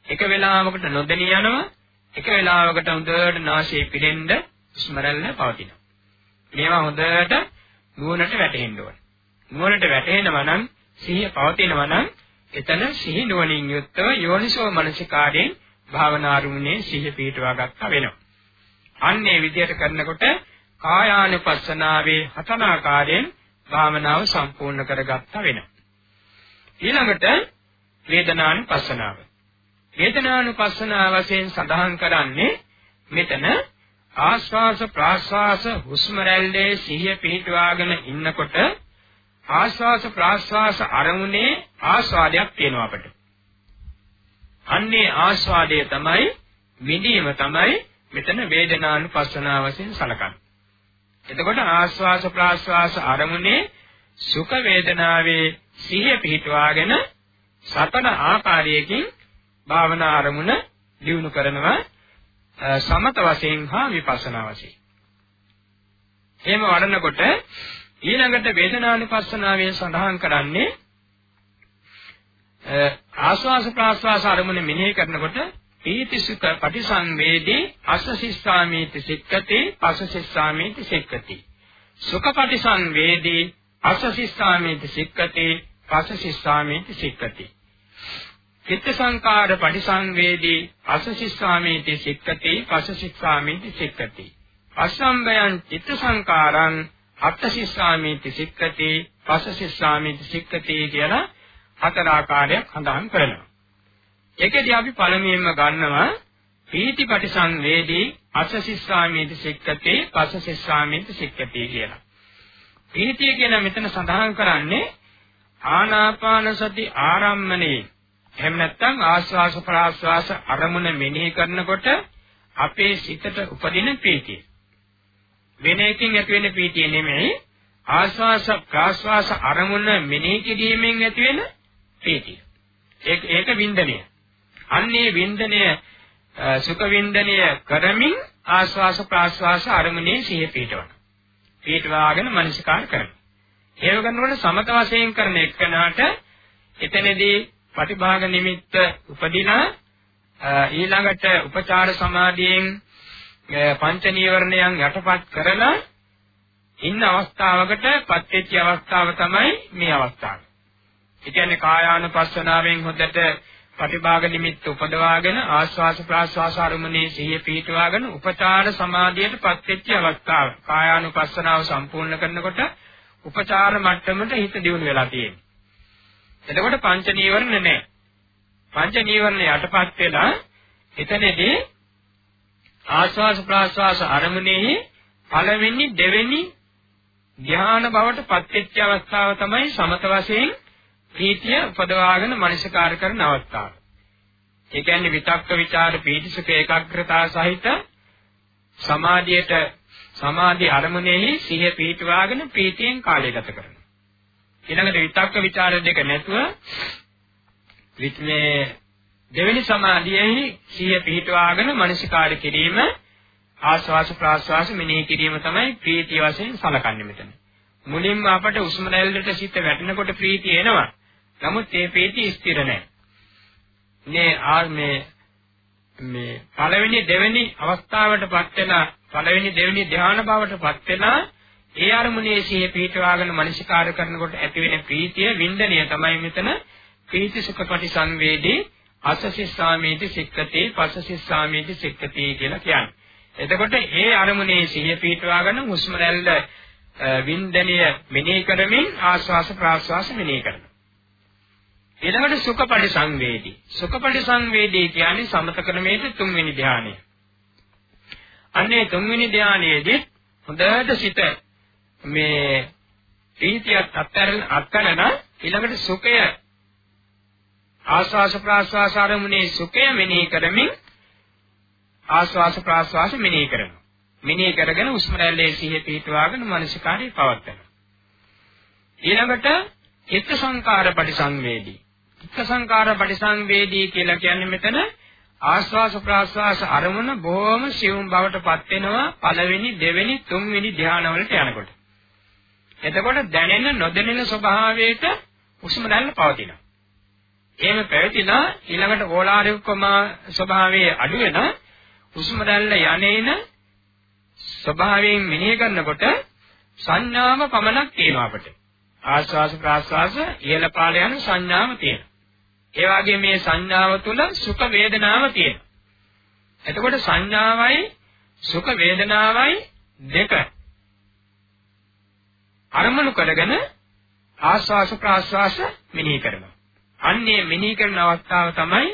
එක වෙලාවකට නොදෙනී යනවා, එක වෙලාවකට හොඳට නාසයේ පිරෙන්න හුස්ම රැල්ල පවතිනවා. මේවා හොඳට නුවණට වැටහෙන්න ඕනේ. නුවණට වැටෙනවා නම් සිහිය පවතිනවා නම් එතන සිහි නුවණින් යුක්තව යෝනිසෝ මනසිකාරයෙන් භාවනාරුමුනේ සිහිය පිටවා ගත්තා වෙනවා. අන්නේ විදියට කරනකොට කායානුපස්සනාවේ හතනාකාරයෙන් භාවනාව සම්පූර්ණ කරගත්තා වෙනවා. ඊළඟට වේදනානුපස්සනාව. වේදනානුපස්සනාව වශයෙන් සඳහන් කරන්නේ මෙතන ආශ්වාස ප්‍රාශ්වාස හුස්ම රැල්ලේ සිහිය පිහිටවාගෙන ඉන්නකොට ආශ්වාස ප්‍රාශ්වාස අරමුණේ ආස්වාදයක් තියෙනවා අපට. අන්නේ ආස්වාදය තමයි විඳීම තමයි මෙතන වේදනානුපස්සනාව වශයෙන් සලකන්නේ. එතකොට ආස්වාස ප්‍රාස්වාස අරමුණේ සුඛ වේදනාවේ සිහිය පිහිටවාගෙන සතන ආකාරයකින් භාවනා අරමුණ දියුණු කරනවා සමත වශයෙන් හා විපස්සනා වශයෙන්. එහෙම වඩනකොට ඊළඟට වේදනානුපස්සනාවේ සඳහන් කරන්නේ ආස්වාස ප්‍රාස්වාස අරමුණ මෙනෙහි කරනකොට පීති සුඛ පටිසංවේදී අසසිස්සාමීති සික්කති පසසිස්සාමීති සික්කති සුඛ පටිසංවේදී අසසිස්සාමීති සික්කති පසසිස්සාමීති සික්කති චිත්ත සංකාර පටිසංවේදී අසසිස්සාමීති සික්කති පසසිස්සාමීති සික්කති අසම්බයං චිත්ත සංකාරං අත්තසිස්සාමීති සික්කති පසසිස්සාමීති සික්කති කියලා හතර ආකාරයක් සඳහන් කරනවා. ඒකදී අපි පළමුවෙන්ම ගන්නවා පීතිපටි සංවේදී අසසිස්සාමීති සික්කති පසසිස්සාමීති සික්කති කියලා. පීතිය කියන මෙතන සඳහන් කරන්නේ ආනාපාන සති ආරම්මණේ එහෙම නැත්නම් ආස්වාස ප්‍රාස්වාස අරමුණ මෙනෙහි කරනකොට අපේ සිතට උපදින ප්‍රීතිය. වෙන එකකින් ඇති වෙන ප්‍රීතිය නෙමෙයි ආස්වාස ප්‍රාස්වාස අරමුණ මෙනෙහි කිරීමෙන් ඇති වෙන ප්‍රීතිය. ඒක ඒක වින්දනය. අන්නේ වින්දනය සුඛ වින්දනය කරමින් ආස්වාස ප්‍රාස්වාස අරමුණේ සිහිය පිටවන. පිටවාගෙන මනසිකාර කරනවා. ඒව කරනකොට සමත වශයෙන් කරන එකනට එතනදී ප්‍රතිභාග නිමිත්ත උපදිනා ඊළඟට උපචාර සමාධියෙන් පංච නීවරණයන් යටපත් කරලා ඉන්න අවස්ථාවකට පත්වෙච්ච අවස්ථාව තමයි මේ අවස්ථාව. ඒ කියන්නේ කායානුපස්සනාවෙන් හොදට ප්‍රතිභාග නිමිත්ත උපදවාගෙන ආස්වාස ප්‍රාස්වාස අරමුණේ සිහිය පිහිටවාගෙන උපචාර සමාධියට පත්වෙච්ච අවස්ථාව. කායානුපස්සනාව සම්පූර්ණ කරනකොට උපචාර මට්ටමට හිත දියුණු වෙලා තියෙනවා. එතකොට පංච නීවරණ නැහැ. පංච නීවරණ යටපත් වෙලා එතනදී ආස්වාස ප්‍රාස්වාස අරමුණෙහි පළවෙනි දෙවෙනි ධ්‍යාන බවට පත්වෙච්ච අවස්ථාව තමයි සමත වශයෙන් ප්‍රීතිය උපදවාගෙන මනසකාර කරන අවස්ථාව. ඒ කියන්නේ විතක්ක ਵਿਚාර පීතිසුඛ ඒකාග්‍රතාව සහිත සමාධියට සමාධි අරමුණෙහි සිහිය පිහිටවාගෙන ප්‍රීතියෙන් කාලය ගත කරනවා. ඊළඟට විතක්ක ਵਿਚාර දෙක නැතුව විත්මේ දෙවෙනි සමාධියෙහි සිහිය පිහිටවාගෙන මනසිකාර කිරීම ආස්වාස ප්‍රාස්වාස මෙනෙහි කිරීම තමයි ප්‍රීතිය වශයෙන් සලකන්නේ මෙතන. මුලින්ම අපට උස්ම රැල්ලට සිත වැටෙනකොට ප්‍රීතිය එනවා. නමුත් ඒ ප්‍රීතිය ස්ථිර නැහැ. මේ ආ මේ මේ පළවෙනි දෙවෙනි අවස්ථාවටපත් වෙන පළවෙනි දෙවෙනි ධ්‍යාන භාවයටපත් වෙන ඒ අරමුණේ සිහිය පිහිටවාගෙන මනසිකාර කරනකොට ඇතිවෙන ප්‍රීතිය වින්දනය තමයි මෙතන ප්‍රීති සුඛ පටිසංවේදී අසසිස්සාමීති සික්කති පසසිස්සාමීති සික්කති කියලා කියන්නේ. එතකොට ඒ අරමුණේ සිහිය පිහිටවාගෙන හුස්ම රැල්ල වින්දනය මෙනෙහි කරමින් ආස්වාස ප්‍රාස්වාස මෙනෙහි කරනවා. ඊළඟට සුඛ පරිසංවේදී. සුඛ පරිසංවේදී කියන්නේ සමත ක්‍රමයේ තුන්වෙනි ධානය. අන්නේ තුන්වෙනි ධානයේදී හොඳට සිත මේ ප්‍රීතියත් අත්තරන අත්තරන ඊළඟට සුඛය ආස්වාස ප්‍රාස්වාස ආරමුණේ සුඛය මෙනෙහි කරමින් ආස්වාස ප්‍රාස්වාස මෙනෙහි කරනවා. මෙනෙහි කරගෙන උස්ම රැල්ලේ සිහිය පිහිටවාගෙන මනසිකාරී පවත්වනවා. ඊළඟට චිත්ත සංකාර පරිසංවේදී. චිත්ත සංකාර පරිසංවේදී කියලා කියන්නේ මෙතන ආස්වාස ප්‍රාස්වාස අරමුණ බොහොම සියුම් බවට පත් වෙනවා පළවෙනි දෙවෙනි තුන්වෙනි ධානවලට යනකොට. එතකොට දැනෙන නොදැනෙන ස්වභාවයට උස්ම රැල්ල පවතිනවා. එහෙම පැවතිලා ඊළඟට ඕලාරිකම ස්වභාවයේ අඩු වෙන හුස්ම රැල්ල යන්නේන ස්වභාවයෙන් මෙනෙහි කරනකොට සංඥාව පමණක් තියෙනවා අපිට. ආස්වාස ප්‍රාස්වාස ඉහළ පාල යන සංඥාව තියෙනවා. ඒ වගේ මේ සංඥාව තුළ සුඛ වේදනාව තියෙනවා. එතකොට සංඥාවයි සුඛ වේදනාවයි දෙක අරමුණු කරගෙන ආස්වාස ප්‍රාස්වාස මෙනෙහි කරනවා. අන්නේ මෙනෙහි කරන අවස්ථාව තමයි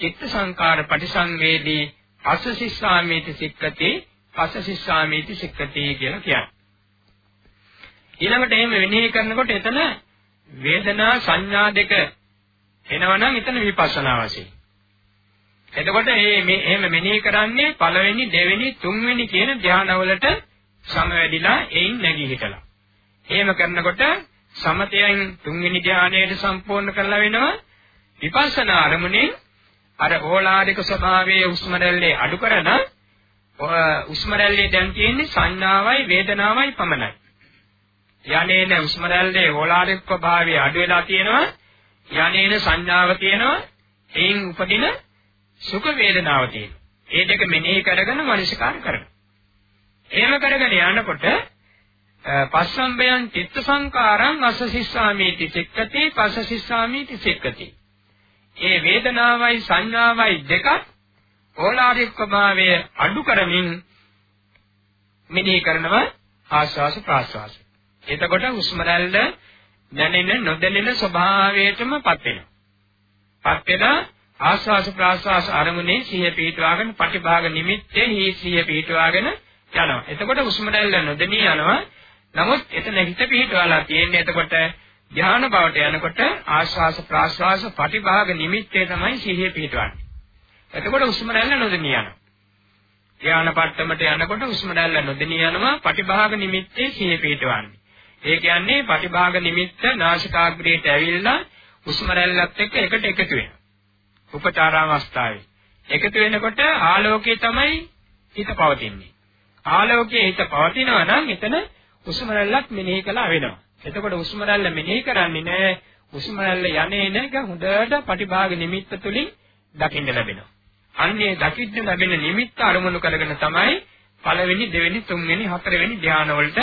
චිත්ත සංකාර පටිසංවේදී අසසිස්සාමීති සික්කති අසසිස්සාමීති සික්කති කියලා කියන්නේ. ඊළඟට එහෙම මෙනෙහි කරනකොට එතන වේදනා සංඥා දෙක එනවනම් එතන විපස්සනා වශයෙන්. එතකොට මේ මේ එහෙම මෙනෙහි කරන්නේ පළවෙනි දෙවෙනි තුන්වෙනි කියන ධානවලට සමවැදිලා එයින් නැගී හිටලා. එහෙම කරනකොට සමතයෙන් තුන්වෙනි ධානයට සම්පූර්ණ කරලා වෙනවා විපස්සනා අරමුණෙන් අර ඕලාරික ස්වභාවයේ උස්ම රැල්ලේ අඩු කරන උස්ම රැල්ලේ දැන් තියෙන්නේ සංඥාවයි වේදනාවයි පමණයි. යන්නේන උස්ම රැල්ලේ ඕලාරික ස්වභාවය අඩු වෙලා තියෙනවා. යන්නේන සංඥාව තියෙනවා. එයින් උපදින සුඛ වේදනාව තියෙනවා. ඒ දෙක මෙනෙහි කරගෙන මනසිකාර කරනවා. එහෙම කරගෙන යනකොට පස්සම්බයං චිත්ත සංකාරං අසසිස්සාමීති සික්කති පසසිස්සාමීති සික්කති ඒ වේදනාවයි සංඥාවයි දෙක ඕලාරික ස්වභාවය අඩු කරමින් මෙනෙහි කරනවා ආස්වාස ප්‍රාස්වාස. එතකොට හුස්ම රැල්ල දැනෙන නොදැනෙන ස්වභාවයටම පත් වෙනවා. පත් වෙලා ආස්වාස ප්‍රාස්වාස අරමුණේ සිහිය පිහිටවාගෙන පටිභාග නිමිත්තේ හි සිහිය පිහිටවාගෙන යනවා. එතකොට හුස්ම රැල්ල නොදෙනී යනවා. නමුත් එතන හිත පිහිටවලා තියෙන්නේ එතකොට ධ්‍යාන බවට යනකොට ආශ්වාස ප්‍රාශ්වාස පටිභාග නිමිත්තේ තමයි සිහිය පිහිටවන්නේ. එතකොට උස්ම රැල්ල නොදෙනිය යනවා. ධානා පට්ටමට යනකොට හුස්ම රැල්ල නොදෙනී යනවා පටිභාග නිමිත්තේ සිහිය පිටවන්නේ. ඒ කියන්නේ පටිභාග නිමිත්ත නාසිකාග්‍රේට ඇවිල්ලා හුස්ම රැල්ලත් එක්ක එකට එකතු වෙනවා. උපචාර අවස්ථාවේ. එකතු වෙනකොට ආලෝකයේ තමයි හිත පවතින්නේ. ආලෝකයේ හිත පවතිනවා නම් එතන හුස්ම රැල්ලක් මෙනෙහි කළා වෙනවා. එතකොට හුස්ම රැල්ල මෙනෙහි කරන්නේ නැහැ. හුස්ම රැල්ල යන්නේ නැහැ. හොඳට පටිභාග නිමිත්ත තුලින් දකින්න ලැබෙනවා. අන්නේ දකින්න ලැබෙන නිමිත්ත අරමුණු කරගෙන තමයි පළවෙනි, දෙවෙනි, තුන්වෙනි, හතරවෙනි ධානය වලට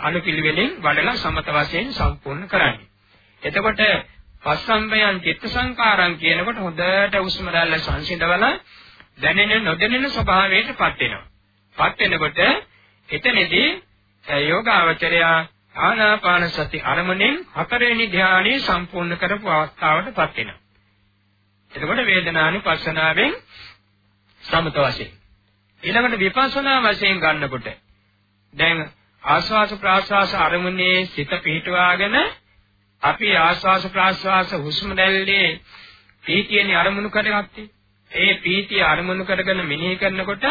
අනුපිළිවෙලින් වඩලා සමත වශයෙන් සම්පූර්ණ කරන්නේ. එතකොට පස්සම්බයන් චිත්ත සංකාරම් කියනකොට හොඳට උස්ම රැල්ල සංසිඳවලා දැනෙන නොදැනෙන ස්වභාවයටපත් වෙනවා. පත් වෙනකොට එතනදී යෝගාවචරය ආනාපාන සති අරමුණෙන් හතරවෙනි ධානයේ සම්පූර්ණ කරපු අවස්ථාවටපත් වෙනවා. එතකොට වේදනානුපස්සනාවෙන් සමත වශයෙන් ඊළඟට විපස්සනා වශයෙන් ගන්නකොට දැන් ආස්වාස ප්‍රාස්වාස අරමුණේ සිත පිහිටුවාගෙන අපි ආස්වාස ප්‍රාස්වාස හුස්ම දැල්ලේ පීතියනේ අරමුණු කරගත්තේ. ඒ පීතිය අරමුණු කරගෙන මෙනෙහි කරනකොට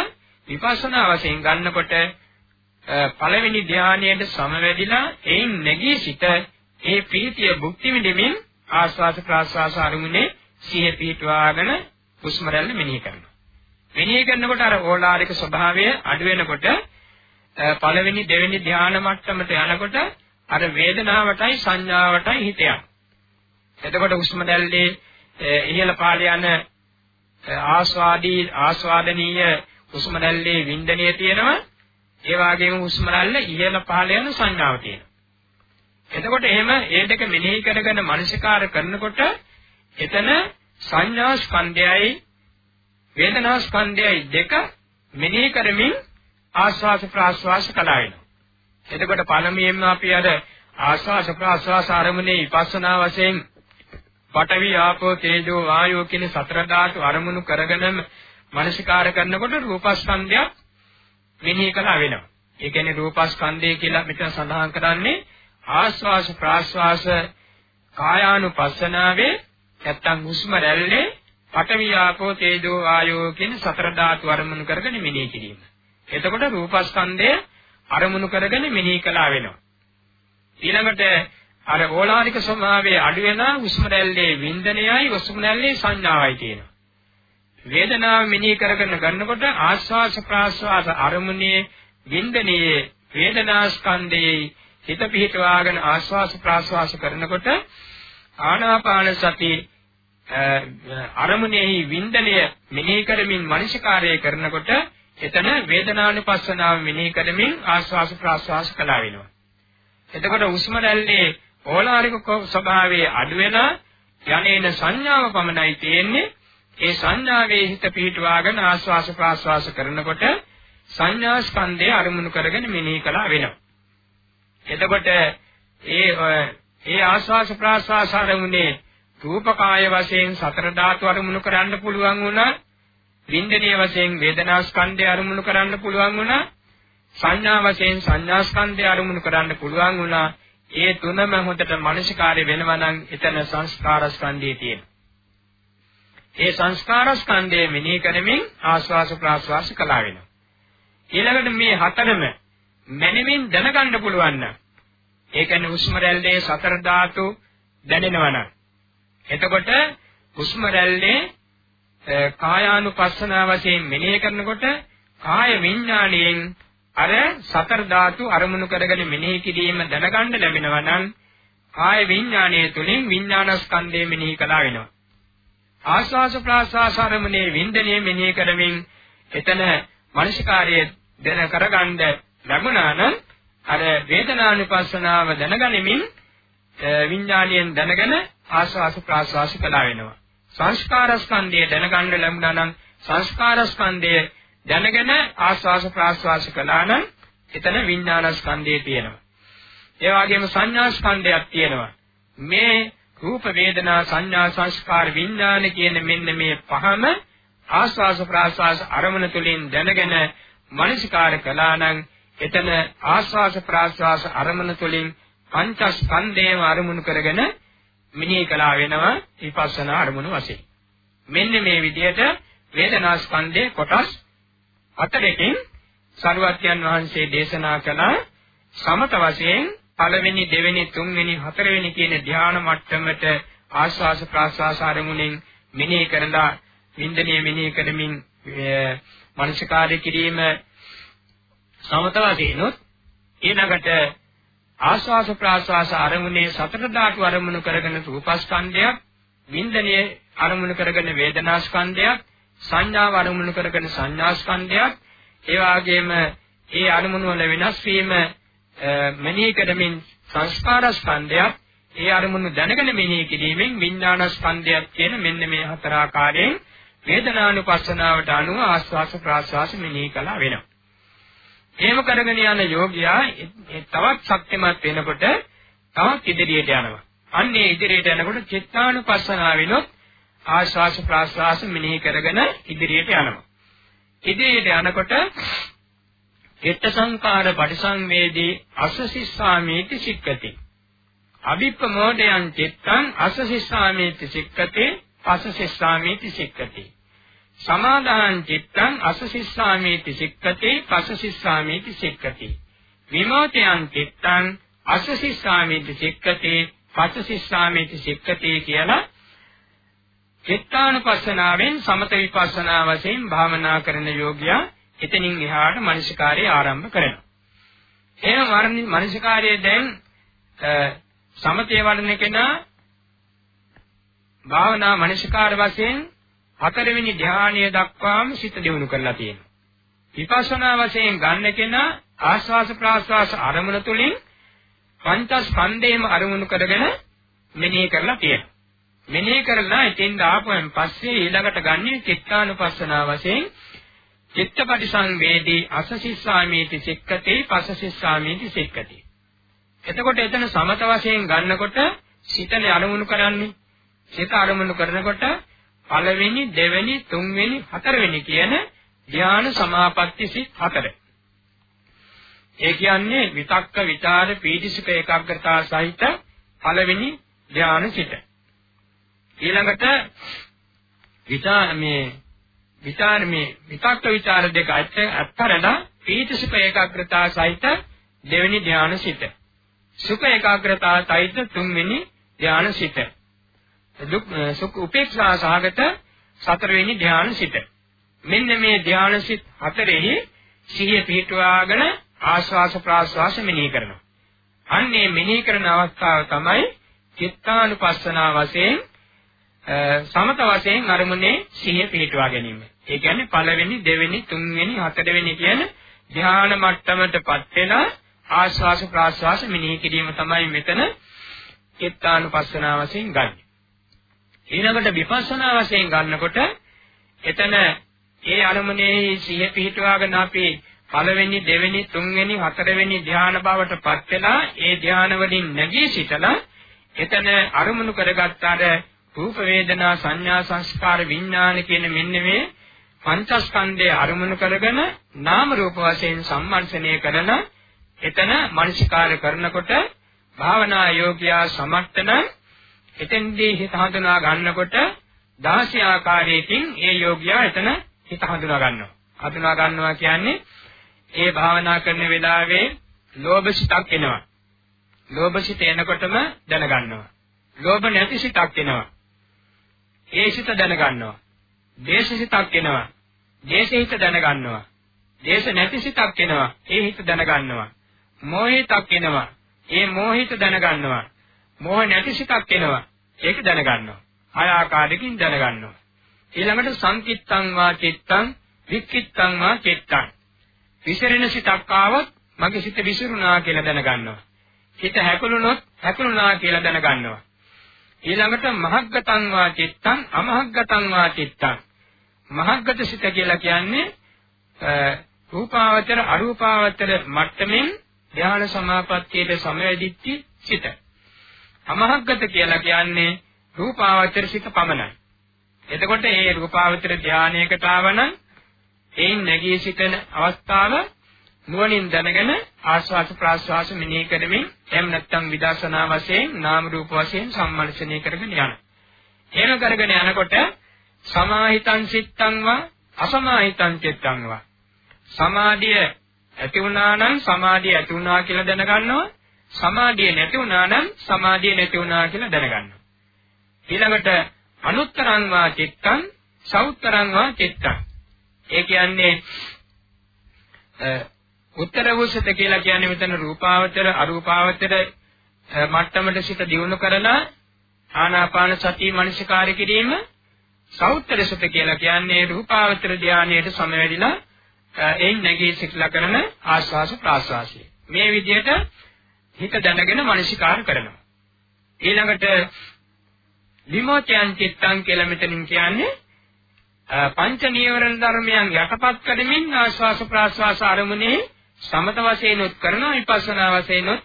විපස්සනා වශයෙන් ගන්නකොට පළවෙනි ධානයේට සමවැදිලා එයින් නැගී සිට ඒ පීතිය භුක්ති විඳින්මින් ආස්වාස ප්‍රාස්වාස අරමුණේ සිහිය පිහිටවාගෙන හුස්ම රැල්ල මෙනෙහි කරනවා. මෙනෙහි කරනකොට අර ඕලාරික ස්වභාවය අඩු වෙනකොට පළවෙනි දෙවෙනි ධානා මට්ටමට යනකොට අර වේදනාවටයි සංඥාවටයි හිත යනවා. එතකොට හුස්ම දැල්ලේ ඉහළ පාළ යන ආස්වාදී ආස්වාදනීය හුස්ම දැල්ලේ වින්දනීය තියෙනවා. ඒ වගේම හුස්ම දැල්ල ඉහළ පහළ යන සංඥාව තියෙනවා. එතකොට එහෙම ඒ දෙක මෙනෙහි කරගෙන මනසිකාර කරනකොට එතන සංඥා ස්කන්ධයයි වේදනා ස්කන්ධයයි දෙක මෙනෙහි කරමින් ආස්වාස ප්‍රාස්වාස කළා වෙනවා. එතකොට පළමුවෙන්ම අපි අර ආස්වාස ප්‍රාස්වාස ආරමුණේ විපස්සනා වශයෙන් පඨවි ආපෝ තේජෝ වායෝ කියන සතර ධාතු අරමුණු කරගෙනම මනසිකාර කරනකොට රූපස්කන්ධයක් මෙනෙහි කළා වෙනවා. ඒ කියන්නේ රූපස්කන්ධය කියලා මෙතන සඳහන් කරන්නේ ආස්වාස ප්‍රාස්වාස කායානුපස්සනාවේ නැත්තම් හුස්ම රැල්ලේ පඨවි ආපෝ තේජෝ වායෝ කියන සතර ධාතු අරමුණු කරගෙන මෙනෙහි කිරීම. එතකොට රූපස්කන්ධය අරමුණු කරගෙන මෙනෙහි කළා වෙනවා. ඊළඟට අර ඕලාරික ස්වභාවයේ අඩු වෙන හුස්ම රැල්ලේ වින්දනයයි හුස්ම රැල්ලේ සංඥාවයි තියෙනවා. වේදනාව මෙනෙහි කරගෙන ගන්නකොට ආස්වාස ප්‍රාස්වාස අරමුණේ වින්දනයේ වේදනා ස්කන්ධයේ හිත පිහිටවාගෙන ආස්වාස ප්‍රාස්වාස කරනකොට ආනාපාන සති අරමුණෙහි වින්දනය මෙනෙහි කරමින් මනසිකාරය කරනකොට එතන වේදනානුපස්සනාව මෙනෙහි කරමින් ආස්වාස ප්‍රාස්වාස කළා වෙනවා. එතකොට උස්ම රැල්ලේ ඕලාරික ස්වභාවයේ අඩු වෙන යන්නේන සංඥාව පමණයි තියෙන්නේ. ඒ සංඥාවේ හිත පිහිටුවාගෙන ආස්වාස ප්‍රාස්වාස කරනකොට සංඥා ස්කන්ධය අරමුණු කරගෙන මෙනෙහි කළා වෙනවා. එතකොට ඒ ඒ ආස්වාස ප්‍රාස්වාස අරමුණේ රූපකාය වශයෙන් සතර ධාතු අරමුණු කරන්න පුළුවන් වුණා වින්දනීය වශයෙන් වේදනා ස්කන්ධය අරමුණු කරන්න පුළුවන් වුණා. සංඥා වශයෙන් සංඥා ස්කන්ධය අරමුණු කරන්න පුළුවන් වුණා. ඒ තුනම හොඳට මානසිකාර්ය වෙනවා නම් එතන සංස්කාර ස්කන්ධය තියෙනවා. ඒ සංස්කාර ස්කන්ධය මෙනෙහි කරමින් ආස්වාස ප්‍රාස්වාස කළා වෙනවා. ඊළඟට මේ හතරම මනමින් දැනගන්න පුළුවන් නම් ඒ කියන්නේ හුස්ම රැල්ලේ සතර ධාතු දැනෙනවා නම් එතකොට හුස්ම රැල්ලේ කායානුපස්සනා වශයෙන් මෙනෙහි කරනකොට කාය විඥාණයෙන් අර සතර ධාතු අරමුණු කරගෙන මෙනෙහි කිරීම දැනගන්න ලැබෙනවා නම් කාය විඥාණය තුළින් විඥානස්කන්ධය මෙනෙහි කළා වෙනවා. ආස්වාස ප්‍රාස්වාස අරමුණේ වින්දනයේ මෙනෙහි කරමින් එතන මනසිකාර්යය දැන කරගන්න ලැබුණා නම් අර වේදනානුපස්සනාව දැනගැනීමෙන් විඥාණයෙන් දැනගෙන ආස්වාස ප්‍රාස්වාස කළා වෙනවා. සංස්කාර ස්කන්ධය දැනගන්න ලැබුණා නම් සංස්කාර ස්කන්ධය දැනගෙන ආස්වාස ප්‍රාස්වාස කළා නම් එතන විඥාන ස්කන්ධය තියෙනවා. ඒ වගේම සංඥා ස්කන්ධයක් තියෙනවා. මේ රූප වේදනා සංඥා සංස්කාර විඥාන කියන මෙන්න මේ පහම ආස්වාස ප්‍රාස්වාස අරමුණ තුලින් දැනගෙන මනසිකාර කළා නම් එතන ආස්වාස ප්‍රාස්වාස අරමුණ තුලින් පංචස්කන්ධයම අරමුණු කරගෙන මිනිහ කළා වෙනවා විපස්සනා අරමුණු වශයෙන්. මෙන්න මේ විදිහට වේදනා ස්කන්ධයේ කොටස් හතරකින් සරුවත්යන් වහන්සේ දේශනා කළ සමත වශයෙන් පළවෙනි දෙවෙනි තුන්වෙනි හතරවෙනි කියන ධ්‍යාන මට්ටමට ආස්වාස ප්‍රාස්වාස අරමුණෙන් මෙනෙහි කරලා වින්දනීය මෙනෙහි කරමින් මනසකාරය කිරීම සමත වශයෙන්ොත් ඊළඟට ආස්වාස ප්‍රාස්වාස අරමුණේ සතර ධාතු අරමුණු කරගෙන රූපස්කන්ධයක් වින්දනීය අරමුණු කරගෙන වේදනාස්කන්ධයක් සංඥාව අරමුණු කරගෙන සංඥාස්කන්ධයක් ඒ වගේම ඒ අරමුණු වල වෙනස් වීම මෙනෙහි කරමින් සංස්කාර ස්කන්ධයක් ඒ අරමුණු දැනගෙන මෙනෙහි කිරීමෙන් විඥාන ස්කන්ධයක් කියන මෙන්න මේ හතර ආකාරයෙන් වේදනානුපස්සනාවට අනුව ආස්වාස ප්‍රාස්වාස මෙනෙහි කළා වෙනවා. එහෙම කරගෙන යන යෝගියා තවත් ශක්තිමත් වෙනකොට තවත් ඉදිරියට යනවා. අන්නේ ඉදිරියට යනකොට චිත්තානුපස්සනාවිනොත් ආස්වාස ප්‍රාස්වාස මෙනෙහි කරගෙන ඉදිරියට යනවා. ඉදිරියට යනකොට චිත්ත සංකාර පරිසංවේදී අසසිස්සාමේති සික්කති. අභිප්‍රමෝදයන් චිත්තං අසසිස්සාමේති සික්කති අසසිස්සාමේති සික්කති. සමාදාන චිත්තං අසසිස්සාමේති සික්කති පසසිස්සාමේති සික්කති. විමෝචයන් චිත්තං අසසිස්සාමේති සික්කති පසසිස්සාමේති සික්කති කියලා චිත්තානුපස්සනාවෙන් සමත විපස්සනා වශයෙන් භාවනා කරන යෝගියා එතනින් එහාට මනසිකාරය ආරම්භ කරනවා. එහෙනම් මනසිකාරය දැන් සමතේ වඩන කෙනා භාවනා මනසිකාර වශයෙන් හතරවෙනි ධානය දක්වාම සිත දියුණු කරලා තියෙනවා. විපස්සනා වශයෙන් ගන්න කෙනා ආස්වාස ප්‍රාස්වාස අරමුණ තුලින් පංචස්කන්ධේම අරමුණු කරගෙන මෙනෙහි කරලා තියෙනවා. මෙනෙහි කරලා ඉතින් ආපුවෙන් පස්සේ ඊළඟට ගන්නේ චිත්තානුපස්සනා වශයෙන් චිත්තපටිසංවේදී අසසිස්සාමීති සික්කතේ පසසිස්සාමීති සික්කතේ. එතකොට එතන සමත වශයෙන් ගන්නකොට සිතනේ අරමුණු කරන්නේ. සිත අරමුණු කරනකොට පළවෙනි, දෙවෙනි, තුන්වෙනි, හතරවෙනි කියන ධ්‍යාන සමාපatti සිත් හතර. ඒ කියන්නේ විතක්ක, විචාර, පීතිසුඛ ඒකාග්‍රතාව සහිත පළවෙනි ධ්‍යාන සිත. ඊළඟට විචාර මේ විචාර මේ විතක්ක විචාර දෙක අත්තරලා පීතිසුඛ ඒකාග්‍රතාව සහිත දෙවෙනි ධ්‍යාන සිත. සුඛ ඒකාග්‍රතාව සහිත තුන්වෙනි ධ්‍යාන සිත. දුක් සුඛ උපේක්ෂා සහගත සතරවෙනි ධ්‍යාන සිත. මෙන්න මේ ධ්‍යාන සිත් හතරෙහි සිහිය පිහිටුවාගෙන ආශ්වාස ප්‍රාශ්වාස මෙනෙහි කරනවා. අන්නේ මෙනෙහි කරන අවස්ථාව තමයි චිත්තානුපස්සනා වශයෙන් සමත වශයෙන් අරමුණේ සිහිය පිහිටුවා ගැනීම. ඒ කියන්නේ පළවෙනි, දෙවෙනි, තුන්වෙනි, හතරවෙනි කියන ධ්‍යාන මට්ටමටපත් වෙලා ආශ්වාස ප්‍රාශ්වාස මෙනෙහි කිරීම තමයි මෙතන චිත්තානුපස්සනා වශයෙන් ගන්න. ඊළඟට විපස්සනා වශයෙන් ගන්නකොට එතන ඒ අරමුණේ සිහිය පිහිටුවාගෙන අපි පළවෙනි දෙවෙනි තුන්වෙනි හතරවෙනි ධ්‍යාන බවට පත් වෙලා ඒ ධ්‍යාන වලින් නැගී සිටලා එතන අරමුණු කරගත්තාට රූප වේදනා සංඥා සංස්කාර විඥාන කියන මෙන්න මේ පංචස්කන්ධය අරමුණු කරගෙන නාම රූප වශයෙන් සම්මර්ෂණය කරන එතන මනසිකාර කරනකොට භාවනා යෝගියා සමර්ථන එතෙන්දී හිත හඳුනා ගන්නකොට 16 ආකාරයකින් ඒ යෝගියා එතන හිත හඳුනා ගන්නවා. හඳුනා ගන්නවා කියන්නේ ඒ භාවනා කරන වෙලාවේ ලෝභ සිතක් එනවා. ලෝභ සිත එනකොටම දැනගන්නවා. ලෝභ නැති සිතක් එනවා. ඒ සිත දැනගන්නවා. දේශ සිතක් එනවා. දේශ හිත දැනගන්නවා. දේශ නැති සිතක් එනවා. ඒ හිත දැනගන්නවා. මෝහිතක් එනවා. ඒ මෝහිත දැනගන්නවා. මෝහ නැති සිතක් එනවා. ඒක දැනගන්නවා. හය ආකාරයකින් දැනගන්නවා. ඊළඟට සංකිට්තං වා චිත්තං වික්කිට්තං වා චිත්තං. විසිරෙන සිතක් ආවොත් මගේ සිත විසිරුණා කියලා දැනගන්නවා. හිත හැකුළුනොත් හැකුළුණා කියලා දැනගන්නවා. ඊළඟට මහග්ගතං වා චිත්තං අමහග්ගතං වා චිත්තං. මහග්ගත සිත කියලා කියන්නේ රූපාවචර අරූපාවචර මට්ටමින් ධ්‍යාන සමාපත්තියට සමවැදිච්ච සිත. අමහග්ගත කියලා කියන්නේ රූපාවචර සිත පමණයි. එතකොට මේ රූපාවචර ධානයකට ආවනම් එයින් නැගී සිටින අවස්ථාව නුවණින් දැනගෙන ආස්වාද ප්‍රාස්වාස මෙනෙහි කරමින් එහෙම නැත්නම් විදර්ශනා වශයෙන් නාම රූප වශයෙන් සම්මර්ෂණය කරගෙන යන. එහෙම කරගෙන යනකොට සමාහිතං සිත්තං වා අසමාහිතං චිත්තං වා සමාධිය ඇති වුණා නම් සමාධිය ඇති වුණා කියලා දැනගන්නවා. සමාධිය නැති වුණා නම් සමාධිය නැති වුණා කියලා දැනගන්නවා. ඊළඟට අනුත්තරං වා චිත්තං සෞත්තරං වා චිත්තං. ඒ කියන්නේ උත්තර වූසත කියලා කියන්නේ මෙතන රූපාවචර අරූපාවචර මට්ටමට සිත දියුණු කරලා ආනාපාන සතිය මනසිකාරය කිරීම සෞත්‍රසත කියලා කියන්නේ රූපාවචර ධානයේට සමවැදිලා එයින් නැගී සිටලා කරන ආස්වාස ප්‍රාස්වාසය. මේ විදිහට හිත දැනගෙන මනසිකාර කරනවා. ඊළඟට විමෝචයන් චිත්තං කියලා මෙතනින් කියන්නේ පංච නීවරණ ධර්මයන් යටපත් කරමින් ආස්වාස ප්‍රාස්වාස අරමුණේ සමත වශයෙන් උත් කරනවා විපස්සනා වශයෙන් උත්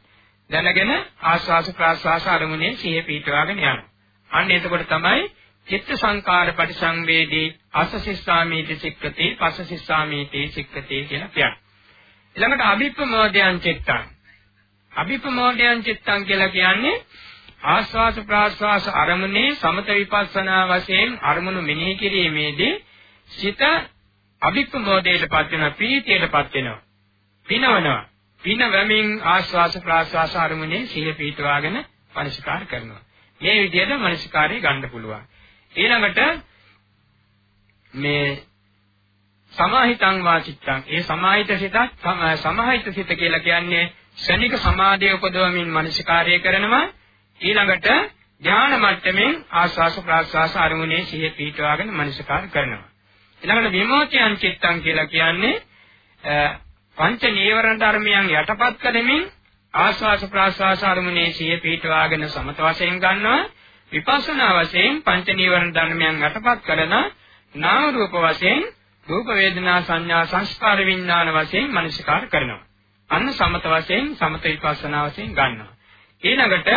දැනගෙන ආස්වාස ප්‍රාස්වාස අරමුණේ සිහිය පිටවාගෙන යනවා. අන්න එතකොට තමයි චිත්ත සංකාර පරිසංවේදී අසසිස්සාමීති සික්කති පසසිස්සාමීති සික්කති කියලා කියන්නේ. ඊළඟට අභිප්‍රමෝදයන් චිත්තං. අභිප්‍රමෝදයන් චිත්තං කියලා කියන්නේ ආස්වාස ප්‍රාස්වාස අරමුණේ සමත විපස්සනා වශයෙන් අරමුණු මෙනෙහි කිරීමේදී සිත අභිප්‍රමෝදයටපත් වෙන ප්‍රීතියටපත් වෙනවා. පිනවනවා. පින වැමින් ආස්වාස ප්‍රාස්වාස අරමුණේ සිහිය පිටවාගෙන මනසිකාර කරනවා. මේ විදිහට මනසිකාරය ගන්න පුළුවන්. ඊළඟට මේ සමාහිතං වාචිත්තං ඒ සමාහිත සිතත් සමාහිත සිත කියලා කියන්නේ ශනික සමාධිය උපදවමින් මනසිකාරය කරනවා ඊළඟට ධාන මට්ටමින් ආස්වාස ප්‍රාස්වාස අරමුණේ සිහිය පිටවාගෙන මනසිකාර කරනවා ඊළඟට විමෝචයන් චිත්තං කියලා කියන්නේ පංච නීවරණ ධර්මයන් යටපත් කරමින් ආස්වාස ප්‍රාස්වාස අරමුණේ සිහිය පිටවාගෙන සමත වශයෙන් ගන්නවා විපස්සනා වශයෙන් පංච නීවරණ ධර්මයන් යටපත් කරන නාම රූප වශයෙන් රූප වේදනා සංඥා සංස්කාර විඥාන වශයෙන් මනසිකාර කරනවා. අන්න සමත වශයෙන් සමත විපස්සනා වශයෙන් ගන්නවා. ඊළඟට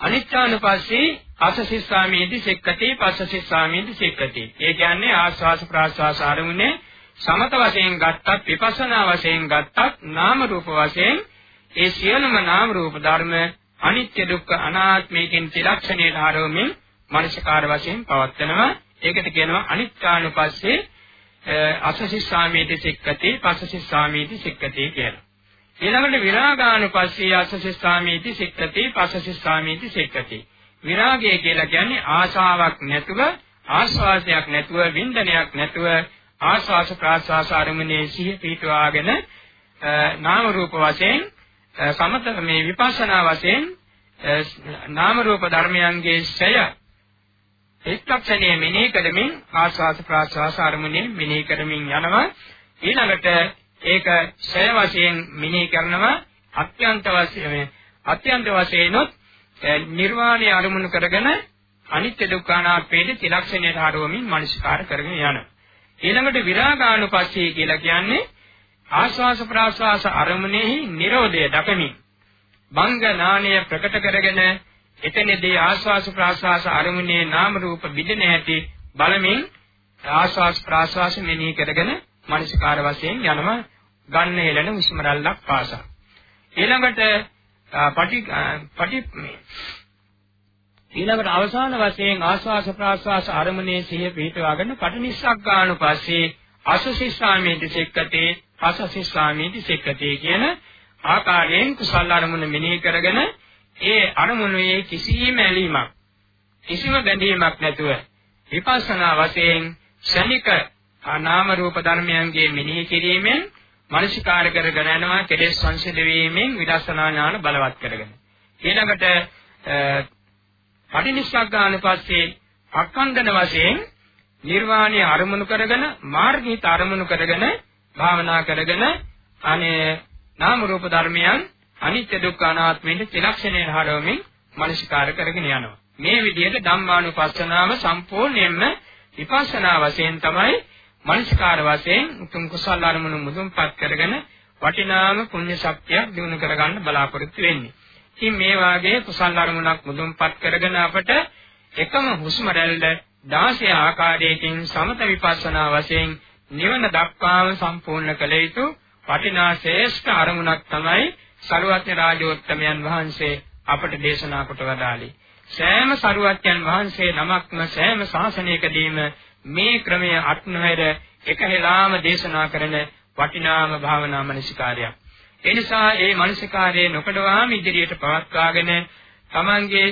අනිත්‍යානුපස්සී අසසිස්සාමීති සික්කති පස්සසිස්සාමීති සික්කති. ඒ කියන්නේ ආස්වාස ප්‍රාස්වාස ආරමුණේ සමත වශයෙන් ගත්තත් විපස්සනා වශයෙන් ගත්තත් නාම රූප වශයෙන් ඒ සියලුම නාම රූප ධර්ම අනිත්‍ය දුක්ඛ අනාත්මයෙන් ත්‍රිලක්ෂණයට ආරෝමෙන් මනසකාර වශයෙන් පවත්නවා. ඒකට කියනවා අනිත්‍යානුපස්සේ අසසිස්සාමීති සික්කති පස්සසිස්සාමීති සික්කති කියලා. ඊළඟට විරාගානුපස්සේ අසසිස්සාමීති සික්කති පස්සසිස්සාමීති සික්කති. විරාගය කියලා කියන්නේ ආශාවක් නැතුව ආස්වාදයක් නැතුව වින්දනයක් නැතුව ආස්වාස ප්‍රාස්වාස අරමුණේ සිහි පිටවාගෙන නාම රූප වශයෙන් සමත මේ විපස්සනා වශයෙන් නාම රූප ධර්මයන්ගේ ඡය එක්ක්ෂණයේ මෙනෙහි කරමින් ආස්වාද ප්‍රාස්වාස අරමුණේ මෙනෙහි කරමින් යනවා. ඊළඟට ඒක ඡය වශයෙන් මෙනෙහි කරනවා. අත්‍යන්ත වශයෙන් අත්‍යන්ත වශයෙන්ොත් නිර්වාණය අරමුණු කරගෙන අනිත්‍ය දුක්ඛ අනාත්මයේ ත්‍රිලක්ෂණයට හරවමින් මනස්කාර කරගෙන යනවා. ඊළඟට විරාගානුපස්සී කියලා කියන්නේ ආස්වාස ප්‍රාස්වාස අරමුණෙහි Nirodha දකමින් බංග නාණය ප්‍රකට කරගෙන එතනදී ආස්වාස ප්‍රාස්වාස අරමුණේ නාම රූප බිඳෙන හැටි බලමින් ආස්වාස් ප්‍රාස්වාස මෙනෙහි කරගෙන මනසිකාර වශයෙන් යනවා ගන්න හෙළන හුස්ම රැල්ලක් පාසා. ඊළඟට පටි පටි ඊළඟට අවසාන වශයෙන් ආස්වාස ප්‍රාස්වාස අරමුණේ සිහිය පිහිටවාගෙන පටිනිස්සග්ගානුපස්සේ අසසිස්සාමේති සෙක්කතේ අසසිස්සාමේති සෙක්කතේ කියන ආකාරයෙන් කුසල අරමුණ මෙනෙහි කරගෙන ඒ අරමුණේ කිසිම ඇලීමක් කිසිම බැඳීමක් නැතුව විපස්සනා වශයෙන් ශනික නාම රූප ධර්මයන්ගේ මෙනෙහි කිරීමෙන් මනසිකාර කරගෙන යනවා කෙලෙස් සංසිඳ වීමෙන් විදර්ශනා ඥාන බලවත් කරගෙන. ඊළඟට පටිනිස්සග්ගානුපස්සේ අක්ඛණ්ඩන වශයෙන් නිර්වාණය අරමුණු කරගෙන මාර්ගීත අරමුණු කරගෙන භාවනා කරගෙන අනේ නාම රූප ධර්මයන් අනිත්‍ය දුක්ඛ අනාත්මයෙන් ත්‍රිලක්ෂණය හරවමින් මනසිකාර කරගෙන යනවා. මේ විදිහට ධම්මානුපස්සනාව සම්පූර්ණයෙන්ම විපස්සනා වශයෙන් තමයි මනසිකාර වශයෙන් උතුම් කුසල අරමුණු මුදුන්පත් කරගෙන වටිනාම පුණ්‍ය ශක්තියක් දිනු කරගන්න බලාපොරොත්තු වෙන්නේ. ඉතින් මේ වාගේ කුසල අරමුණක් මුදුන්පත් කරගෙන අපට එකම හුස්ම රැල්ල 16 ආකාරයකින් සමත විපස්සනා වශයෙන් නිවන දක්වාම සම්පූර්ණ කළ යුතු වටිනා ශ්‍රේෂ්ඨ අරමුණක් තමයි සරුවත්න රාජෝත්තමයන් වහන්සේ අපට දේශනා කොට වදාළේ. සෑම සරුවත්යන් වහන්සේ නමක්ම සෑම ශාසනයකදීම මේ ක්‍රමය අත්නොහැර එක හෙලාම දේශනා කරන වටිනාම භාවනා මනසිකාරයක්. ඒ නිසා මේ මනසිකාරයේ නොකඩවාම ඉදිරියට පවත්වාගෙන තමන්ගේ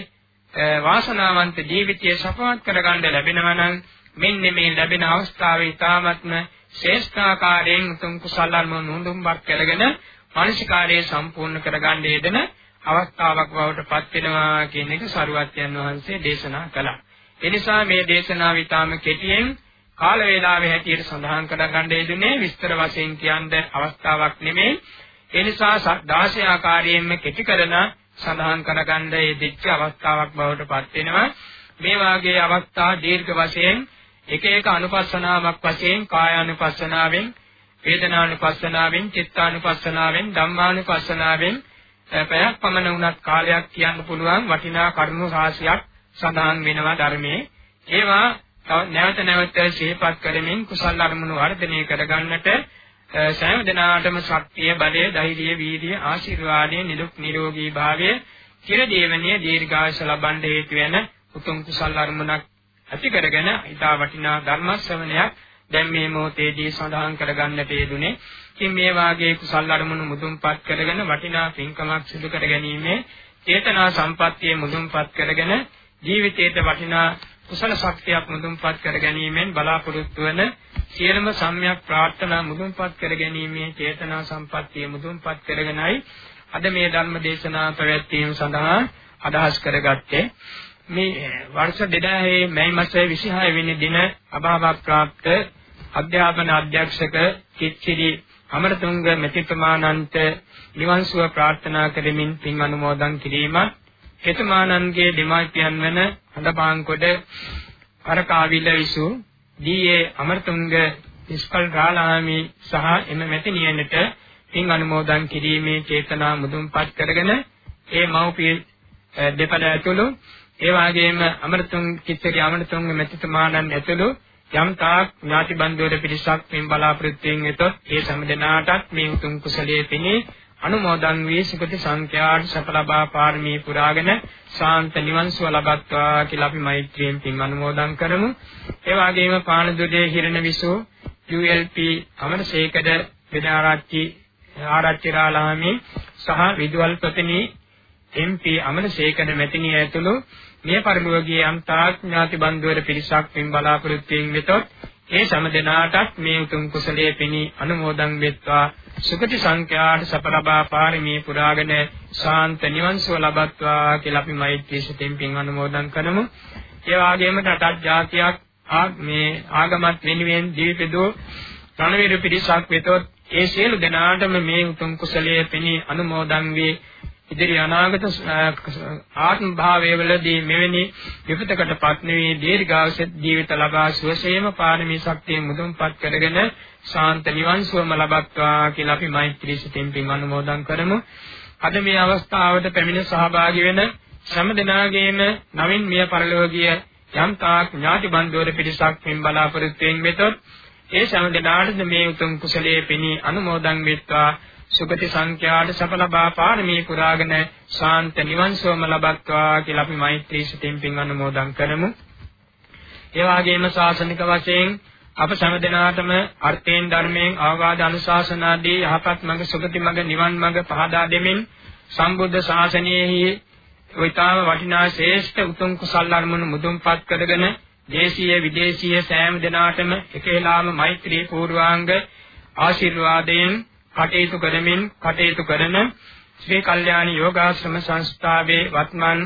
වාසනාවන්ත ජීවිතය සපවත් කරගන්න ලැබෙනවා නම් මෙන්න මේ ලැබෙන අවස්ථාවේ ඊ타ත්ම ශ්‍රේෂ්ඨාකාරයෙන් උතුම් කුසල අනුමුඳුම්පත් කරගෙන මානසිකාරයේ සම්පූර්ණ කරගන්න යෙදෙන අවස්ථාවක් බවට පත් වෙනවා කියන එක සරුවත්යන් වහන්සේ දේශනා කළා. ඒ නිසා මේ දේශනාව ඊටාම කෙටියෙන් කාල වේලාවේ හැටියට සඳහන් කරගන්න යෙදුනේ විස්තර වශයෙන් කියන්න අවස්ථාවක් නෙමෙයි. ඒ නිසා 16 ආකාරයෙන්ම කෙටි කරන සඳහන් කරගන්න යෙදිච්ච අවස්ථාවක් බවට පත් වෙනවා. මේ වාගේ අවස්ථා දීර්ඝ වශයෙන් එක එක අනුපස්සනාවක් වශයෙන් කායානුපස්සනාවෙන් වේදනානුපස්සනාවෙන් චිත්තානුපස්සනාවෙන් ධම්මානුපස්සනාවෙන් පැයක් පමණ වුණත් කාලයක් කියන්න පුළුවන් වටිනා කරුණු රාශියක් සඳහන් වෙනවා ධර්මයේ. ඒවා නැවත නැවත සිහිපත් කරමින් කුසල අරමුණු වර්ධනය කරගන්නට සෑම දිනාටම ශක්තිය, බලය, ධෛර්යය, වීර්යය, ආශිර්වාදය, නිදුක් නිරෝගී භාවය, චිරදීවනීය දීර්ඝායස ලබන්න හේතු වෙන උතුම් කුසල අරමුණක් ඇති කරගෙන ඊටා වටිනා ධර්ම ශ්‍රවණයක් දැන් මේ මොහොතේදී සඳහන් කරගන්නට යෙදුනේ. ඉතින් මේ වාගේ කුසල් අරමුණු මුදුන්පත් කරගෙන වටිනා පින්කමක් සිදු කර ගැනීමේ චේතනා සම්පත්තිය මුදුන්පත් කරගෙන ජීවිතයට වටිනා කුසල ශක්තියක් මුදුන්පත් කර ගැනීමෙන් බලාපොරොත්තු වන සියලුම සම්‍යක් ප්‍රාර්ථනා මුදුන්පත් කර ගැනීමේ චේතනා සම්පත්තිය මුදුන්පත් කරගෙනයි අද මේ ධර්ම දේශනා පැවැත්වීම සඳහා අදහස් කරගත්තේ. මේ වර්ෂ 2000 මැයි මාසයේ 26 වෙනි දින අභාවක් ප්‍රාප්ත අධ්‍යාපන අධ්‍යක්ෂක කිච්චිරි අමරතුංග මෙතිතුමාණන්ට නිවන් සුව ප්‍රාර්ථනා කරමින් පින් අනුමෝදන් කිරීමත් එතුමාණන්ගේ දෙමාපියන් වන හඳපාන්කොඩ කරකාවිල විසු ඩී.ඒ. අමරතුංග ඉස්කල් රාලාමි සහ එම මෙතිනියනට පින් අනුමෝදන් කිරීමේ චේතනා මුදුන්පත් කරගෙන ඒ මව්පිය දෙපළ ඇතුළු ඒ වගේම අමරතුං කිච්චරි අමරතුංග මෙතිතුමාණන් ඇතුළු යම් තාක් ඥාති බන්ධුවර පිරිසක් මෙන් බලාපොරොත්තු වෙන එතොත් ඒ සෑම දෙනාටත් මේ උතුම් කුසලයේ පිණි අනුමෝදන් වී සුගති සංඛ්‍යාට සප ලබා පාරමී පුරාගෙන ශාන්ත නිවන් සුව ලබත්වා කියලා අපි මෛත්‍රියෙන් පින් අනුමෝදන් කරමු. ඒ වගේම පානදුරේ හිරණ විසු ULP අමරසේකද විදාරච්චි ආරච්චිරාලාමි සහ විදුවල්පතිනි MP අමරසේකද මෙතිනිය ඇතුළු මේ පරිලෝකීය අන්තාක් ඥාති බන්ධුවර පිරිසක් පින් බලාපොරොත්තු වෙන විතොත් ඒ සෑම දිනාටත් මේ උතුම් කුසලයේ පිණි අනුමෝදන් වෙත්වා සුගති සංඛ්‍යාට සපලබා පාරමී පුරාගෙන ශාන්ත නිවන් සුව ලබත්වා කියලා අපි මෛත්‍රී සිතෙන් පින් අනුමෝදන් කරමු. ඒ වගේම රටක් ජාතියක් මේ ආගමත් වෙනුවෙන් ජීවිතදෝ රණවීර පිරිසක් වෙතොත් ඒ සියලු දෙනාටම මේ උතුම් කුසලයේ පිණි අනුමෝදන් වේ ඉදිරි අනාගත ආත්ම භාවයේවලදී මෙවැනි විපතකටපත් නෙවී දීර්ඝාස ජීවිත ලබා සුවසේම පාරමී ශක්තිය මුදුන්පත් කරගෙන ශාන්ත නිවන් සුවම ලබත්වා කියලා අපි මෛත්‍රී සිතින් පින් අනුමෝදන් කරමු. අද මේ අවස්ථාවට පැමිණ සහභාගී වෙන සෑම දෙනාගේම නවින් මිය පරලෝකීය යම් තාක් ඥාති බන්ධුවර පිරිසක් පින් බලාපොරොත්තු වෙන මෙතොත් ඒ සෑම දෙනාටම මේ උතුම් කුසලයේ පිණි අනුමෝදන් වෙත්වා සුගති සංඛ්‍යාට සප ලබා පාරමී පුරාගෙන ශාන්ත නිවන් සෝම ලබත්වා කියලා අපි මෛත්‍රී සිතින් පින් අනුමෝදන් කරමු. ඒ වගේම ශාසනික වශයෙන් අප සෑම දිනාටම අර්ථයෙන් ධර්මයෙන් අවවාද අනුශාසනාදී යහපත් මඟ සුගති මඟ නිවන් මඟ පහදා දෙමින් සම්බුද්ධ ශාසනයෙහි විතාම වටිනා ශ්‍රේෂ්ඨ උතුම් කුසල් අරමුණු මුදුන්පත් කරගෙන දේශීය විදේශීය සෑම දිනාටම එකේලාම මෛත්‍රී පූර්වාංග ආශිර්වාදයෙන් කටයුතු කරමින් කටයුතු කරන ශ්‍රී කල්යාණි යෝගාශ්‍රම සංස්ථාවේ වත්මන්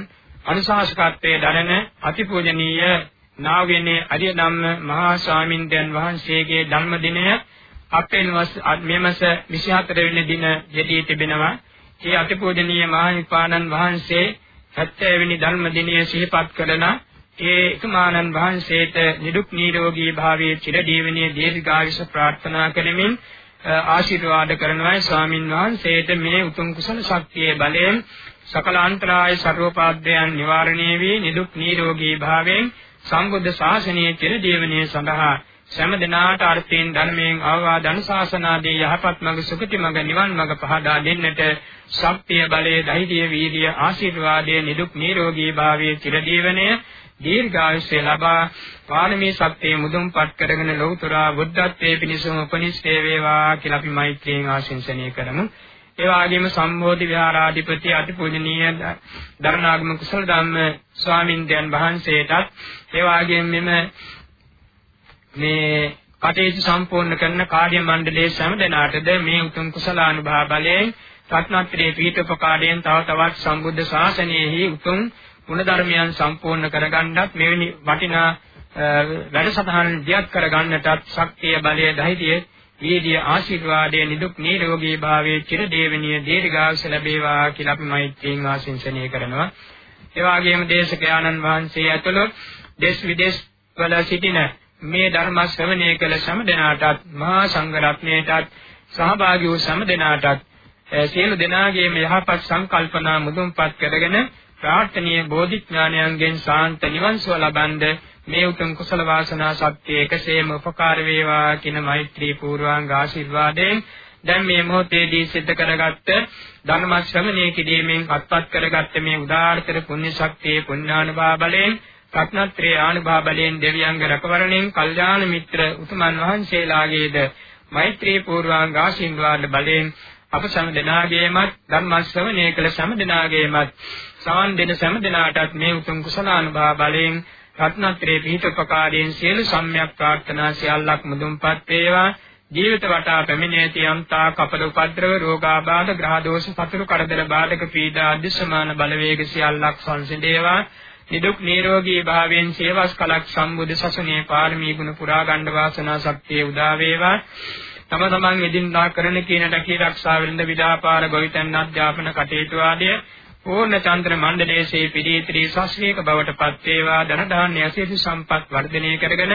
අනුශාසකත්වයේ දරන අතිපූජනීය නාගිනේ අරිය ධම්ම මහා ස්වාමින්දයන් වහන්සේගේ ධර්ම දිනය අපේ මෙමස 24 වෙනි දින යෙදී තිබෙනවා. ඒ අතිපූජනීය මහානිපාණන් වහන්සේ 70 වෙනි ධර්ම දිනය සිහිපත් කරන ඒ එකමානන් වහන්සේට නිදුක් නිරෝගී භාවයේ චිරදීවනීය දීර්ඝායුෂ ප්‍රාර්ථනා කරමින් ආශිර්වාද කරනවා ස්වාමින් වහන්සේට මේ උතුම් කුසල ශක්තියේ බලයෙන් සකල අන්තරාය ਸਰවපාද්‍යයන් නිවාරණය වී නිදුක් නිරෝගී භාවයෙන් සම්බුද්ධ ශාසනයේ චිරජීවනයේ සඳහා සෑම දිනාට අර්ථයෙන් ධර්මයෙන් අවවාද අනුශාසනාදී යහපත් මඟ සුගති මඟ නිවන් මඟ පහදා දෙන්නට ශක්තිය බලය ධෛර්යය වීර්ය ආශිර්වාදයේ නිදුක් නිරෝගී භාවයේ චිරජීවනයේ දීර්ඝායුෂය ලබා පාරමී ශක්තිය මුදුන්පත් කරගෙන ලෞතර බුද්ධත්වයේ පිණිසම උපනිෂ්ඨේ වේවා කියලා අපි මෛත්‍රියෙන් ආශිංසනීය කරමු. ඒ වගේම සම්බෝධි විහාරාධිපති අතිපූජනීය දරණාගම කුසල ධම්ම ස්වාමින්දයන් වහන්සේටත් ඒ වගේම මෙම මේ කටයුතු සම්පූර්ණ කරන කාර්ය මණ්ඩලයේ සෑම දෙනාටද මේ උතුම් කුසලානුභව බලයෙන් රත්නත්‍රයේ පීඨෝපකාරයෙන් තව තවත් සම්බුද්ධ ශාසනයෙහි උතුම් ගුණධර්මයන් සම්පූර්ණ කරගන්නත් මෙවැනි වටිනා වැඩසටහන් දියත් කරගන්නටත් ශක්තිය බලය ධෛර්යය වීර්ය ආශිර්වාදයේ නිදුක් නිරෝගී භාවයේ චිර දේවනීය දීර්ඝායුෂ ලැබේවා කියලා අපි මෛත්‍රියෙන් ආශිංසනීය කරනවා. ඒ වගේම දේශකයාණන් වහන්සේ ඇතුළු දේශ විදේශ වල සිටින මේ ධර්ම ශ්‍රවණය කළ සෑම දෙනාටත් මහා සංඝ රත්නයටත් සහභාගී වූ සෑම දෙනාටත් සියලු දෙනාගේම යහපත් සංකල්පනා මුදුන්පත් කරගෙන ප්‍රාර්ථනීය බෝධිඥානයන්ගෙන් සාන්ත නිවන් සුව ලබනද මේ උතුම් කුසල වාසනා ශක්තිය එකසේම උපකාර වේවා කියන මෛත්‍රී පූර්වාංග ආශිර්වාදයෙන් දැන් මේ මොහොතේදී සිද්ධ කරගත්ත ධර්ම ශ්‍රවණය කිරීමෙන් අත්පත් කරගත්ත මේ උදාාරතර පුණ්‍ය ශක්තියේ පුණ්‍යානුභාව බලයෙන් රත්නත්‍රේ ආනුභාව බලයෙන් දෙවියන්ගේ රැකවරණයෙන් කල්යාණ මිත්‍ර උතුමන් වහන්සේලාගේද මෛත්‍රී පූර්වාංග ආශිර්වාද බලයෙන් අප සෑම දෙනාගේමත් ධර්ම ශ්‍රවණය කළ සෑම දෙනාගේමත් සාන් දෙන සෑම දෙනාටත් මේ උතුම් කුසලානුභාව බලයෙන් රත්නත්‍රේ පිහිටපකාරයෙන් සියලු සම්‍යක් ප්‍රාර්ථනා සියල්ලක් මුදුන්පත් වේවා. ජීවිත වටා පැමිණෙති යම්තා කපල උපද්‍රව රෝගාබාධ ග්‍රහ දෝෂ සතුරු කරදර බාධක පීඩා අධිසමාන බලවේග සියල්ලක් සංසිඳේවා. නිදුක් නිරෝගී භාවයෙන් සේවස් කලක් සම්බුද්ධ සසුනේ පාරමී ගුණ පුරා ගන්න වාසනා ශක්තිය උදා වේවා. තම තමන් එදින්දා කරන කීන රැකී ආරක්ෂා වෙනද විඩාපාර ගොවිතැන් අධ්‍යාපන කටයුතු ආදී පූර්ණ චන්ද්‍ර මණ්ඩලයේ පිළිත්‍රි ශාස්ත්‍රීය බවට පත් වේවා. ධන දාන්‍ය අසීතු සම්පත් වර්ධනය කරගෙන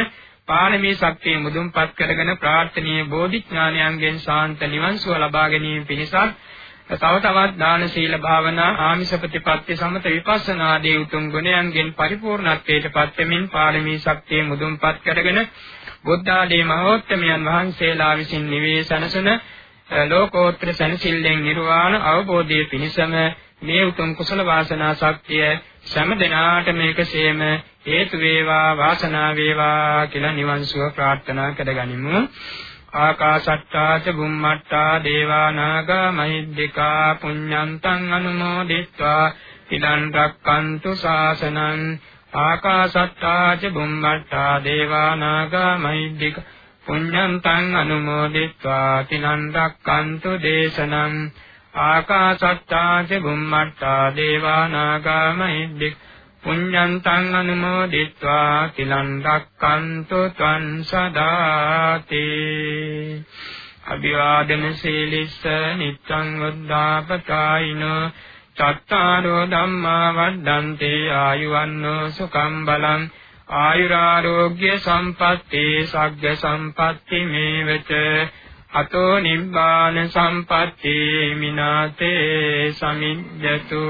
පාරමී ශක්තිය මුදුන්පත් කරගෙන ප්‍රාර්ථනීය බෝධිඥානයන්ගෙන් ශාන්ත නිවන් සුව ලබා ගැනීම පිණිසත් තව තවත් දාන සීල භාවනා ආමිෂ ප්‍රතිපත්ති සමත විපස්සනා ආදී උතුම් ගුණයන්ගෙන් පරිපූර්ණත්වයට පත් වෙමින් පාරමී ශක්තිය මුදුන්පත් කරගෙන බුද්ධ ආදී මහෝත්තමයන් වහන්සේලා විසින් නිවේසනසන ලෝකෝත්තර සනසිල්ලෙන් නිර්වාණ අවබෝධයේ පිණසම මේ උතුම් කුසල වාසනා ශක්තිය සෑම දිනාට මේකසේම හේතු වේවා වාසනා වේවා කියලා නිවන් සුව ප්‍රාර්ථනා කරගනිමු. ආකාශට්ටා ච බුම්මට්ටා දේවා නාග මහිද්దికා පුඤ්ඤන්තං අනුමෝදිත්වා. ඉදං රක්칸තු ශාසනං. ආකාශට්ටා ච බුම්මට්ටා දේවා නාග මහිද්దికා පුඤ්ඤන්තං අනුමෝදිත්වා. තිනන් රක්칸තු දේශනං. ආකාශත්තා ච බුම්මත්තා දේවා නාග මහිද්දික් පුඤ්ඤන්තං අනුමෝදිත්වා තිලං රක්칸තු ත්වං සදාති අභිවාදන සීලිස්ස නිච්ඡං වද්ධාපකායිනෝ චත්තාරෝ ධම්මා වද්දන්තේ ආයුවන්නෝ සුඛං බලං ආයුරාෝග්‍ය සම්පත්තේ සග්ග සම්පත්ති මේවච අතෝ නිබ්බාන සම්පatti මිනාතේ සමිජ්ජතු